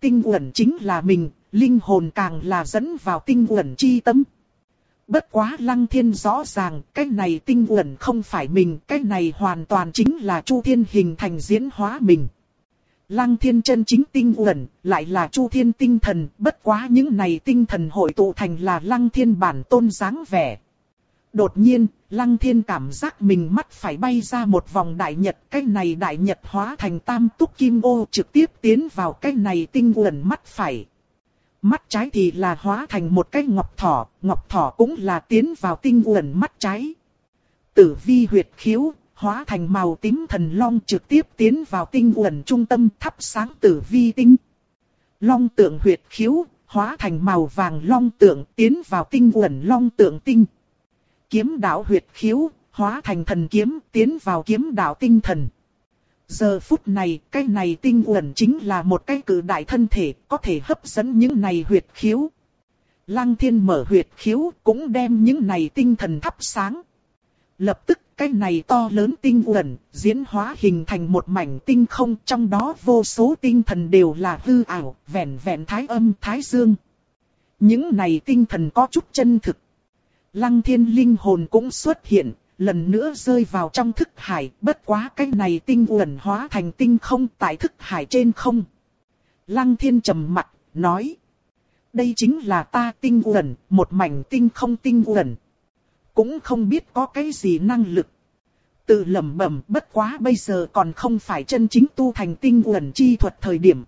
Tinh uẩn chính là mình, linh hồn càng là dẫn vào tinh uẩn chi tâm. Bất quá lăng thiên rõ ràng, cái này tinh uẩn không phải mình, cái này hoàn toàn chính là Chu Thiên hình thành diễn hóa mình. Lăng thiên chân chính tinh uẩn, lại là Chu Thiên tinh thần, bất quá những này tinh thần hội tụ thành là lăng thiên bản tôn dáng vẻ. Đột nhiên, Lăng Thiên cảm giác mình mắt phải bay ra một vòng đại nhật, cái này đại nhật hóa thành tam túc kim ô trực tiếp tiến vào cái này tinh uẩn mắt phải. Mắt trái thì là hóa thành một cái ngọc thỏ, ngọc thỏ cũng là tiến vào tinh uẩn mắt trái. Tử vi huyệt khiếu, hóa thành màu tím thần long trực tiếp tiến vào tinh uẩn trung tâm thắp sáng tử vi tinh. Long tượng huyệt khiếu, hóa thành màu vàng long tượng tiến vào tinh uẩn long tượng tinh kiếm đạo huyệt khiếu, hóa thành thần kiếm, tiến vào kiếm đạo tinh thần. Giờ phút này, cái này tinh uẩn chính là một cái cử đại thân thể, có thể hấp dẫn những này huyệt khiếu. Lăng thiên mở huyệt khiếu, cũng đem những này tinh thần thắp sáng. Lập tức, cái này to lớn tinh uẩn, diễn hóa hình thành một mảnh tinh không, trong đó vô số tinh thần đều là hư ảo, vẹn vẹn thái âm, thái dương. Những này tinh thần có chút chân thực. Lăng thiên linh hồn cũng xuất hiện, lần nữa rơi vào trong thức hải, bất quá cái này tinh uẩn hóa thành tinh không tại thức hải trên không. Lăng thiên trầm mặt, nói. Đây chính là ta tinh uẩn, một mảnh tinh không tinh uẩn. Cũng không biết có cái gì năng lực. Tự lẩm bẩm bất quá bây giờ còn không phải chân chính tu thành tinh uẩn chi thuật thời điểm.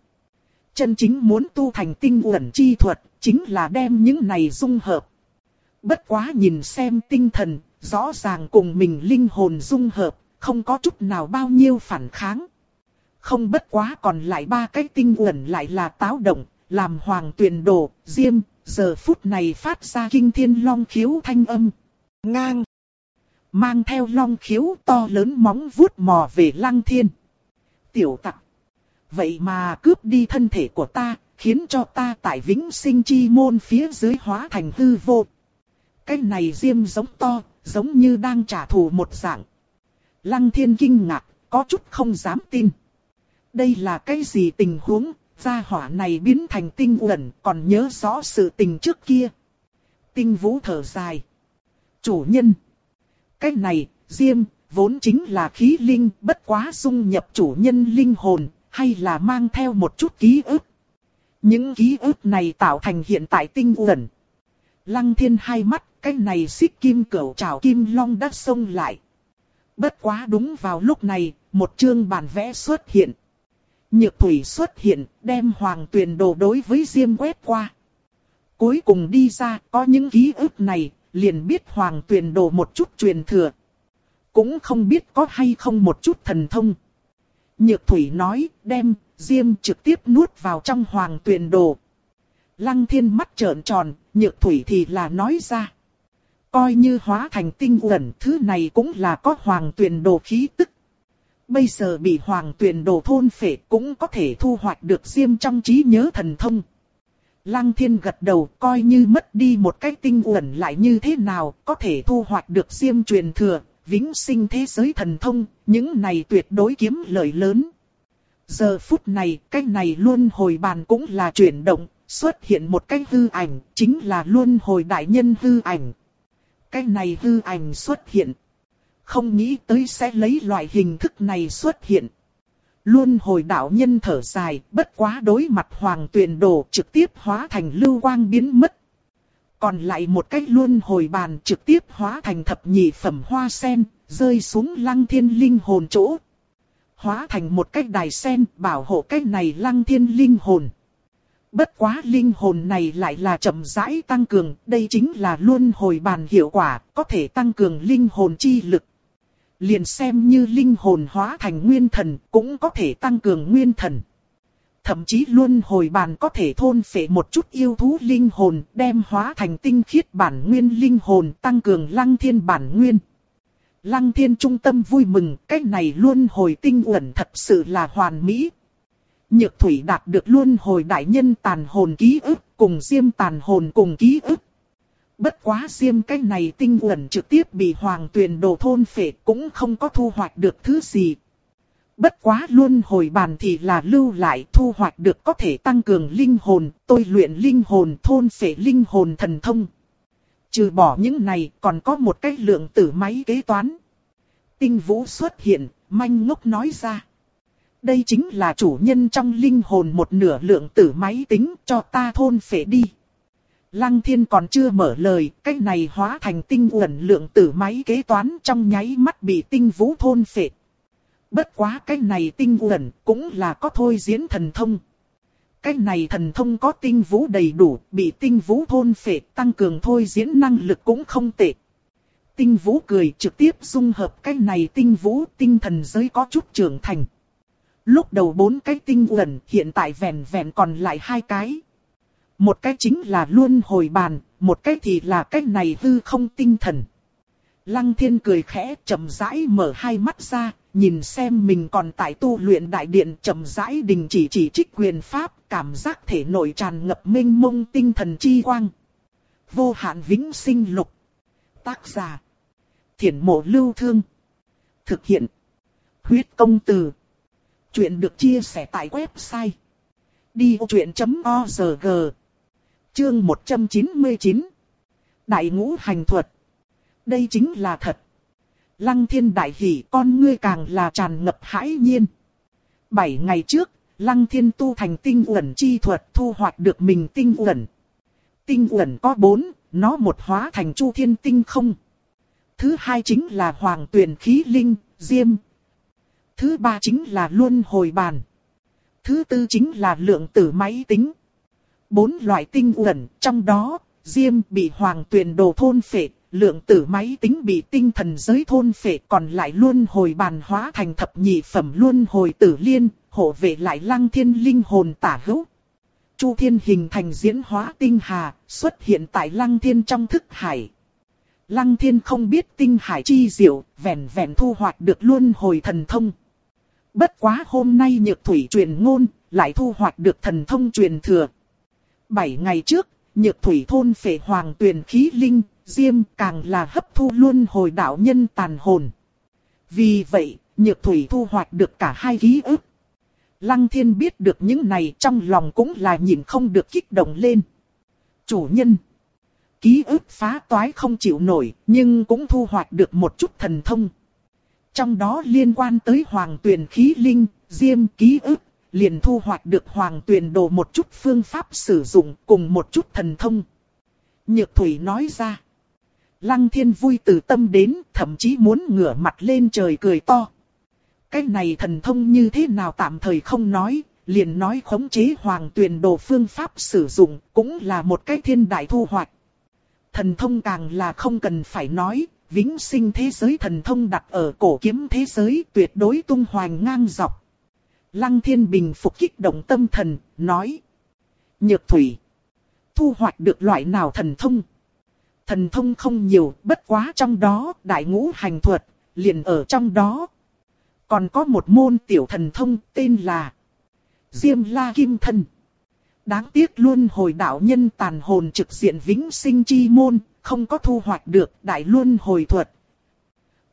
Chân chính muốn tu thành tinh uẩn chi thuật, chính là đem những này dung hợp. Bất quá nhìn xem tinh thần, rõ ràng cùng mình linh hồn dung hợp, không có chút nào bao nhiêu phản kháng. Không bất quá còn lại ba cái tinh uẩn lại là táo động, làm hoàng tuyền đồ, diêm, giờ phút này phát ra kinh thiên long khiếu thanh âm. Ngang. Mang theo long khiếu to lớn móng vuốt mò về lăng thiên. Tiểu tặc. Vậy mà cướp đi thân thể của ta, khiến cho ta tại vĩnh sinh chi môn phía dưới hóa thành hư vô. Cái này diêm giống to, giống như đang trả thù một dạng. Lăng thiên kinh ngạc, có chút không dám tin. Đây là cái gì tình huống, gia hỏa này biến thành tinh uẩn, còn nhớ rõ sự tình trước kia. Tinh vũ thở dài. Chủ nhân. Cái này, diêm, vốn chính là khí linh, bất quá dung nhập chủ nhân linh hồn, hay là mang theo một chút ký ức. Những ký ức này tạo thành hiện tại tinh uẩn. Lăng thiên hai mắt, cái này xích kim cẩu trào kim long đã xông lại. Bất quá đúng vào lúc này, một chương bản vẽ xuất hiện. Nhược thủy xuất hiện, đem hoàng tuyền đồ đối với Diêm quét qua. Cuối cùng đi ra, có những ký ức này, liền biết hoàng tuyền đồ một chút truyền thừa. Cũng không biết có hay không một chút thần thông. Nhược thủy nói, đem, Diêm trực tiếp nuốt vào trong hoàng tuyền đồ. Lăng thiên mắt trợn tròn, nhược thủy thì là nói ra. Coi như hóa thành tinh uẩn, thứ này cũng là có hoàng tuyền đồ khí tức. Bây giờ bị hoàng tuyền đồ thôn phệ cũng có thể thu hoạch được diêm trong trí nhớ thần thông. Lăng thiên gật đầu coi như mất đi một cái tinh uẩn lại như thế nào có thể thu hoạch được diêm truyền thừa, vĩnh sinh thế giới thần thông, những này tuyệt đối kiếm lợi lớn. Giờ phút này, cái này luôn hồi bàn cũng là chuyển động, xuất hiện một cái hư ảnh, chính là luôn hồi đại nhân hư ảnh. Cái này hư ảnh xuất hiện. Không nghĩ tới sẽ lấy loại hình thức này xuất hiện. Luôn hồi đạo nhân thở dài, bất quá đối mặt hoàng tuyền đồ trực tiếp hóa thành lưu quang biến mất. Còn lại một cách luôn hồi bàn trực tiếp hóa thành thập nhị phẩm hoa sen, rơi xuống lăng thiên linh hồn chỗ. Hóa thành một cách đài sen bảo hộ cách này lăng thiên linh hồn. Bất quá linh hồn này lại là chậm rãi tăng cường, đây chính là luôn hồi bàn hiệu quả, có thể tăng cường linh hồn chi lực. Liền xem như linh hồn hóa thành nguyên thần, cũng có thể tăng cường nguyên thần. Thậm chí luôn hồi bàn có thể thôn phệ một chút yêu thú linh hồn, đem hóa thành tinh khiết bản nguyên linh hồn, tăng cường lăng thiên bản nguyên. Lăng thiên trung tâm vui mừng, cách này luôn hồi tinh uẩn thật sự là hoàn mỹ, Nhược thủy đạt được luôn hồi đại nhân tàn hồn ký ức, cùng diêm tàn hồn cùng ký ức. Bất quá diêm cái này tinh uẩn trực tiếp bị hoàng tuyền đồ thôn phệ cũng không có thu hoạch được thứ gì. Bất quá luôn hồi bàn thì là lưu lại thu hoạch được có thể tăng cường linh hồn, tôi luyện linh hồn thôn phệ linh hồn thần thông. Trừ bỏ những này còn có một cái lượng tử máy kế toán. Tinh vũ xuất hiện, manh ngốc nói ra. Đây chính là chủ nhân trong linh hồn một nửa lượng tử máy tính cho ta thôn phệ đi. Lăng thiên còn chưa mở lời, cái này hóa thành tinh uẩn lượng tử máy kế toán trong nháy mắt bị tinh vũ thôn phệ. Bất quá cái này tinh uẩn cũng là có thôi diễn thần thông. Cái này thần thông có tinh vũ đầy đủ, bị tinh vũ thôn phệ tăng cường thôi diễn năng lực cũng không tệ. Tinh vũ cười trực tiếp dung hợp cái này tinh vũ tinh thần giới có chút trưởng thành. Lúc đầu bốn cái tinh quẩn hiện tại vẹn vẹn còn lại hai cái. Một cái chính là luôn hồi bàn, một cái thì là cái này hư không tinh thần. Lăng thiên cười khẽ, chậm rãi mở hai mắt ra, nhìn xem mình còn tại tu luyện đại điện chậm rãi đình chỉ chỉ trích quyền pháp, cảm giác thể nội tràn ngập minh mông tinh thần chi quang. Vô hạn vĩnh sinh lục. Tác giả. Thiển mộ lưu thương. Thực hiện. Huyết công từ. Chuyện được chia sẻ tại website đi truyện.org Chương 199 Đại ngũ hành thuật Đây chính là thật. Lăng thiên đại hỷ con ngươi càng là tràn ngập hãi nhiên. Bảy ngày trước, Lăng thiên tu thành tinh uẩn chi thuật thu hoạch được mình tinh uẩn. Tinh uẩn có bốn, nó một hóa thành chu thiên tinh không. Thứ hai chính là hoàng tuyển khí linh, diêm, Thứ ba chính là luân hồi bàn. Thứ tư chính là lượng tử máy tính. Bốn loại tinh uẩn, trong đó, Diêm bị hoàng tuyền đồ thôn phệ, lượng tử máy tính bị tinh thần giới thôn phệ còn lại luôn hồi bàn hóa thành thập nhị phẩm luôn hồi tử liên, hộ vệ lại lăng thiên linh hồn tả hữu. Chu thiên hình thành diễn hóa tinh hà, xuất hiện tại lăng thiên trong thức hải. Lăng thiên không biết tinh hải chi diệu, vẹn vẹn thu hoạch được luôn hồi thần thông. Bất quá hôm nay nhược thủy truyền ngôn, lại thu hoạch được thần thông truyền thừa. Bảy ngày trước, nhược thủy thôn phệ hoàng tuyển khí linh, diêm càng là hấp thu luôn hồi đạo nhân tàn hồn. Vì vậy, nhược thủy thu hoạch được cả hai ký ức. Lăng thiên biết được những này trong lòng cũng là nhìn không được kích động lên. Chủ nhân. Ký ức phá toái không chịu nổi, nhưng cũng thu hoạch được một chút thần thông. Trong đó liên quan tới hoàng tuyển khí linh, diêm ký ức, liền thu hoạch được hoàng tuyển đồ một chút phương pháp sử dụng cùng một chút thần thông. Nhược thủy nói ra. Lăng thiên vui từ tâm đến, thậm chí muốn ngửa mặt lên trời cười to. Cái này thần thông như thế nào tạm thời không nói, liền nói khống chế hoàng tuyển đồ phương pháp sử dụng, cũng là một cái thiên đại thu hoạch. Thần thông càng là không cần phải nói, vĩnh sinh thế giới thần thông đặt ở cổ kiếm thế giới tuyệt đối tung hoành ngang dọc. Lăng thiên bình phục kích động tâm thần, nói. Nhược thủy. Thu hoạch được loại nào thần thông? Thần thông không nhiều, bất quá trong đó, đại ngũ hành thuật, liền ở trong đó. Còn có một môn tiểu thần thông tên là Diêm La Kim Thân. Đáng tiếc luôn hồi đạo nhân tàn hồn trực diện vĩnh sinh chi môn, không có thu hoạch được đại luân hồi thuật.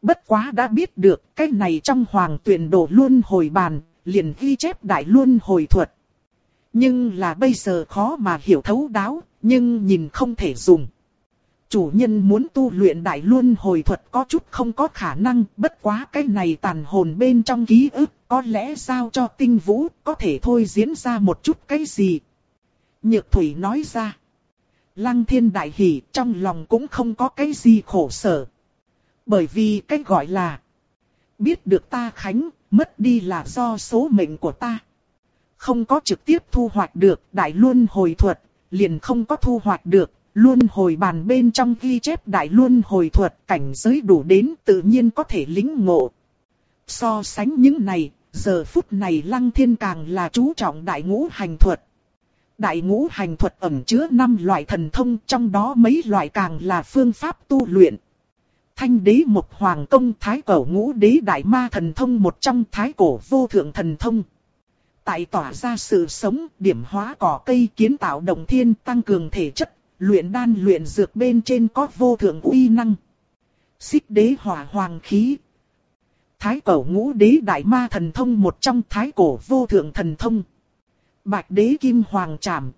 Bất quá đã biết được cái này trong hoàng tuyển đồ luôn hồi bàn, liền ghi chép đại luân hồi thuật. Nhưng là bây giờ khó mà hiểu thấu đáo, nhưng nhìn không thể dùng. Chủ nhân muốn tu luyện đại luân hồi thuật có chút không có khả năng, bất quá cái này tàn hồn bên trong ký ức, có lẽ sao cho tinh vũ, có thể thôi diễn ra một chút cái gì. Nhược thủy nói ra. Lăng thiên đại hỉ trong lòng cũng không có cái gì khổ sở. Bởi vì cái gọi là biết được ta khánh, mất đi là do số mệnh của ta. Không có trực tiếp thu hoạch được đại luân hồi thuật, liền không có thu hoạch được Luân hồi bàn bên trong ghi chép đại luân hồi thuật cảnh giới đủ đến tự nhiên có thể lính ngộ. So sánh những này, giờ phút này lăng thiên càng là chú trọng đại ngũ hành thuật. Đại ngũ hành thuật ẩn chứa 5 loại thần thông trong đó mấy loại càng là phương pháp tu luyện. Thanh đế một hoàng công thái cổ ngũ đế đại ma thần thông một trong thái cổ vô thượng thần thông. Tại tỏa ra sự sống, điểm hóa cỏ cây kiến tạo đồng thiên tăng cường thể chất luyện đan luyện dược bên trên có vô thượng uy năng. Xích đế hỏa hoàng khí. Thái cổ ngũ đế đại ma thần thông một trong thái cổ vô thượng thần thông. Bạch đế kim hoàng trảm.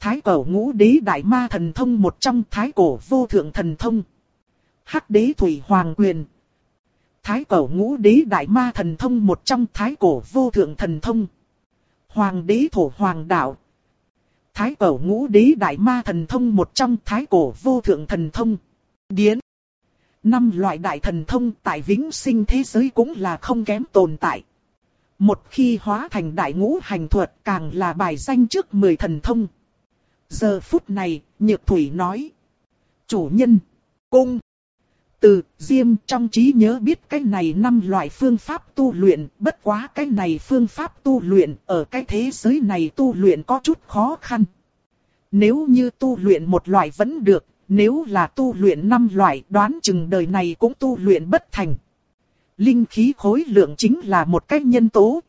Thái cổ ngũ đế đại ma thần thông một trong thái cổ vô thượng thần thông. Hắc đế thủy hoàng quyền. Thái cổ ngũ đế đại ma thần thông một trong thái cổ vô thượng thần thông. Hoàng đế thổ hoàng đạo, Thái cổ ngũ đế đại ma thần thông một trong thái cổ vô thượng thần thông. Điến. Năm loại đại thần thông tại vĩnh sinh thế giới cũng là không kém tồn tại. Một khi hóa thành đại ngũ hành thuật càng là bài danh trước mười thần thông. Giờ phút này, Nhược Thủy nói. Chủ nhân, cung, từ, Diêm trong trí nhớ biết cái này năm loại phương pháp tu luyện, bất quá cái này phương pháp tu luyện ở cái thế giới này tu luyện có chút khó khăn. Nếu như tu luyện một loại vẫn được, nếu là tu luyện năm loại đoán chừng đời này cũng tu luyện bất thành. Linh khí khối lượng chính là một cái nhân tố.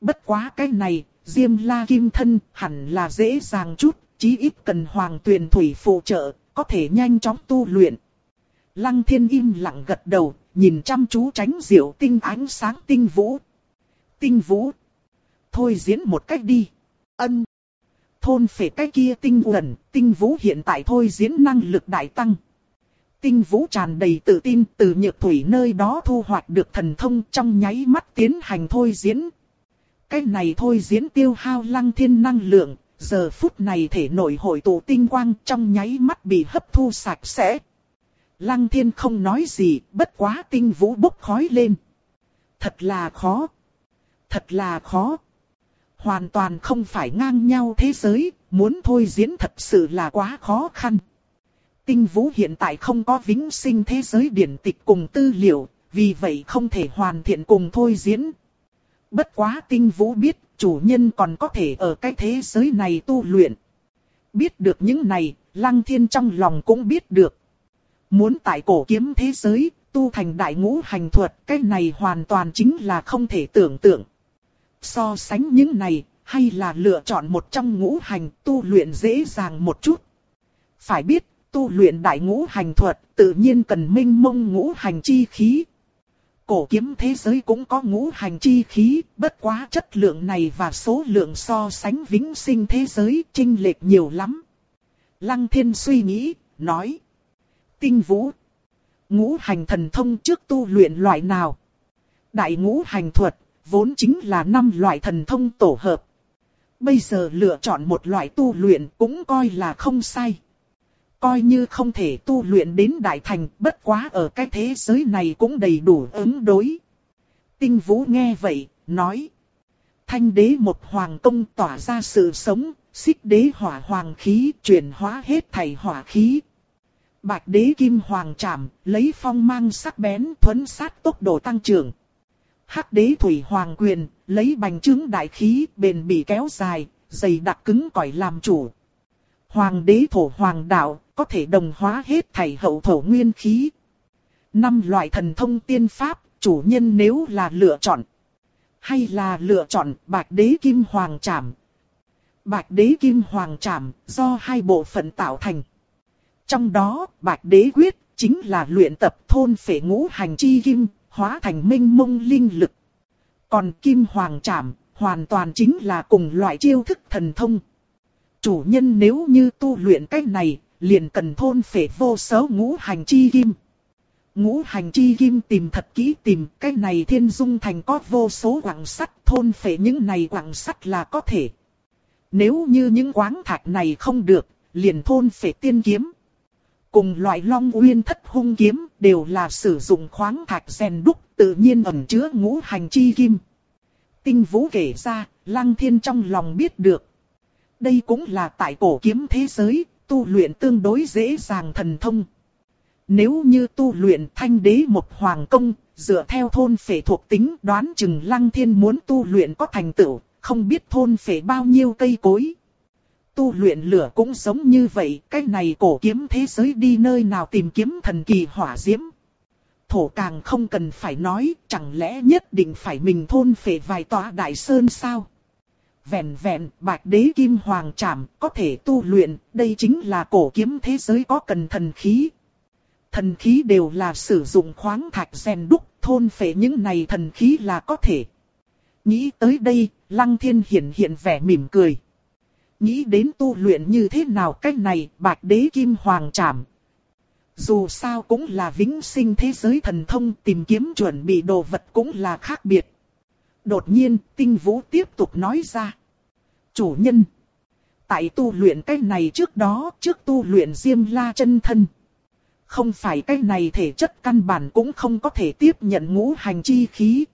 Bất quá cái này, Diêm La Kim Thân hẳn là dễ dàng chút, chí ít cần Hoàng Tuyền Thủy phụ trợ, có thể nhanh chóng tu luyện. Lăng thiên im lặng gật đầu, nhìn chăm chú tránh diệu tinh ánh sáng tinh vũ. Tinh vũ. Thôi diễn một cách đi. Ân. Thôn phệ cái kia tinh uẩn, tinh vũ hiện tại thôi diễn năng lực đại tăng. Tinh vũ tràn đầy tự tin từ nhược thủy nơi đó thu hoạch được thần thông trong nháy mắt tiến hành thôi diễn. Cái này thôi diễn tiêu hao lăng thiên năng lượng, giờ phút này thể nội hội tụ tinh quang trong nháy mắt bị hấp thu sạch sẽ. Lăng thiên không nói gì, bất quá tinh vũ bốc khói lên. Thật là khó. Thật là khó. Hoàn toàn không phải ngang nhau thế giới, muốn thôi diễn thật sự là quá khó khăn. Tinh vũ hiện tại không có vĩnh sinh thế giới điển tịch cùng tư liệu, vì vậy không thể hoàn thiện cùng thôi diễn. Bất quá tinh vũ biết, chủ nhân còn có thể ở cái thế giới này tu luyện. Biết được những này, lăng thiên trong lòng cũng biết được. Muốn tại cổ kiếm thế giới, tu thành đại ngũ hành thuật, cái này hoàn toàn chính là không thể tưởng tượng. So sánh những này, hay là lựa chọn một trong ngũ hành tu luyện dễ dàng một chút. Phải biết, tu luyện đại ngũ hành thuật tự nhiên cần minh mông ngũ hành chi khí. Cổ kiếm thế giới cũng có ngũ hành chi khí, bất quá chất lượng này và số lượng so sánh vĩnh sinh thế giới chênh lệch nhiều lắm. Lăng thiên suy nghĩ, nói. Tinh vũ. Ngũ hành thần thông trước tu luyện loại nào? Đại ngũ hành thuật, vốn chính là năm loại thần thông tổ hợp. Bây giờ lựa chọn một loại tu luyện cũng coi là không sai. Coi như không thể tu luyện đến đại thành, bất quá ở cái thế giới này cũng đầy đủ ứng đối. Tinh Vũ nghe vậy, nói. Thanh đế một hoàng công tỏa ra sự sống, xích đế hỏa hoàng khí, chuyển hóa hết thảy hỏa khí. Bạch đế kim hoàng trảm, lấy phong mang sắc bén thuấn sát tốc độ tăng trưởng. Hắc đế thủy hoàng quyền, lấy bành trướng đại khí, bền bỉ kéo dài, dày đặc cứng cỏi làm chủ. Hoàng đế thổ hoàng đạo, có thể đồng hóa hết thảy hậu thổ nguyên khí. Năm loại thần thông tiên pháp, chủ nhân nếu là lựa chọn. Hay là lựa chọn bạch đế kim hoàng trảm. Bạch đế kim hoàng trảm, do hai bộ phận tạo thành. Trong đó, bạch đế quyết, chính là luyện tập thôn phệ ngũ hành chi kim, hóa thành minh mông linh lực. Còn kim hoàng trảm, hoàn toàn chính là cùng loại chiêu thức thần thông. Chủ nhân nếu như tu luyện cách này, liền cần thôn phệ vô số ngũ hành chi kim. Ngũ hành chi kim tìm thật kỹ tìm, cái này thiên dung thành có vô số quảng sắt, thôn phệ những này quảng sắt là có thể. Nếu như những quáng thạch này không được, liền thôn phệ tiên kiếm. Cùng loại long uyên thất hung kiếm đều là sử dụng khoáng thạch rèn đúc tự nhiên ẩn chứa ngũ hành chi kim. Tinh vũ kể ra, lăng thiên trong lòng biết được. Đây cũng là tại cổ kiếm thế giới, tu luyện tương đối dễ dàng thần thông. Nếu như tu luyện thanh đế một hoàng công, dựa theo thôn phệ thuộc tính đoán chừng lăng thiên muốn tu luyện có thành tựu, không biết thôn phệ bao nhiêu cây cối. Tu luyện lửa cũng giống như vậy, cái này cổ kiếm thế giới đi nơi nào tìm kiếm thần kỳ hỏa diễm. Thổ càng không cần phải nói, chẳng lẽ nhất định phải mình thôn phệ vài tòa đại sơn sao? Vẹn vẹn bạch đế kim hoàng trảm có thể tu luyện, đây chính là cổ kiếm thế giới có cần thần khí. Thần khí đều là sử dụng khoáng thạch rèn đúc, thôn phệ những này thần khí là có thể. Nghĩ tới đây, lăng thiên hiện hiện vẻ mỉm cười. Nghĩ đến tu luyện như thế nào cách này, bạch đế kim hoàng trảm. Dù sao cũng là vĩnh sinh thế giới thần thông tìm kiếm chuẩn bị đồ vật cũng là khác biệt. Đột nhiên, tinh vũ tiếp tục nói ra. Chủ nhân. Tại tu luyện cái này trước đó, trước tu luyện diêm la chân thân. Không phải cái này thể chất căn bản cũng không có thể tiếp nhận ngũ hành chi khí,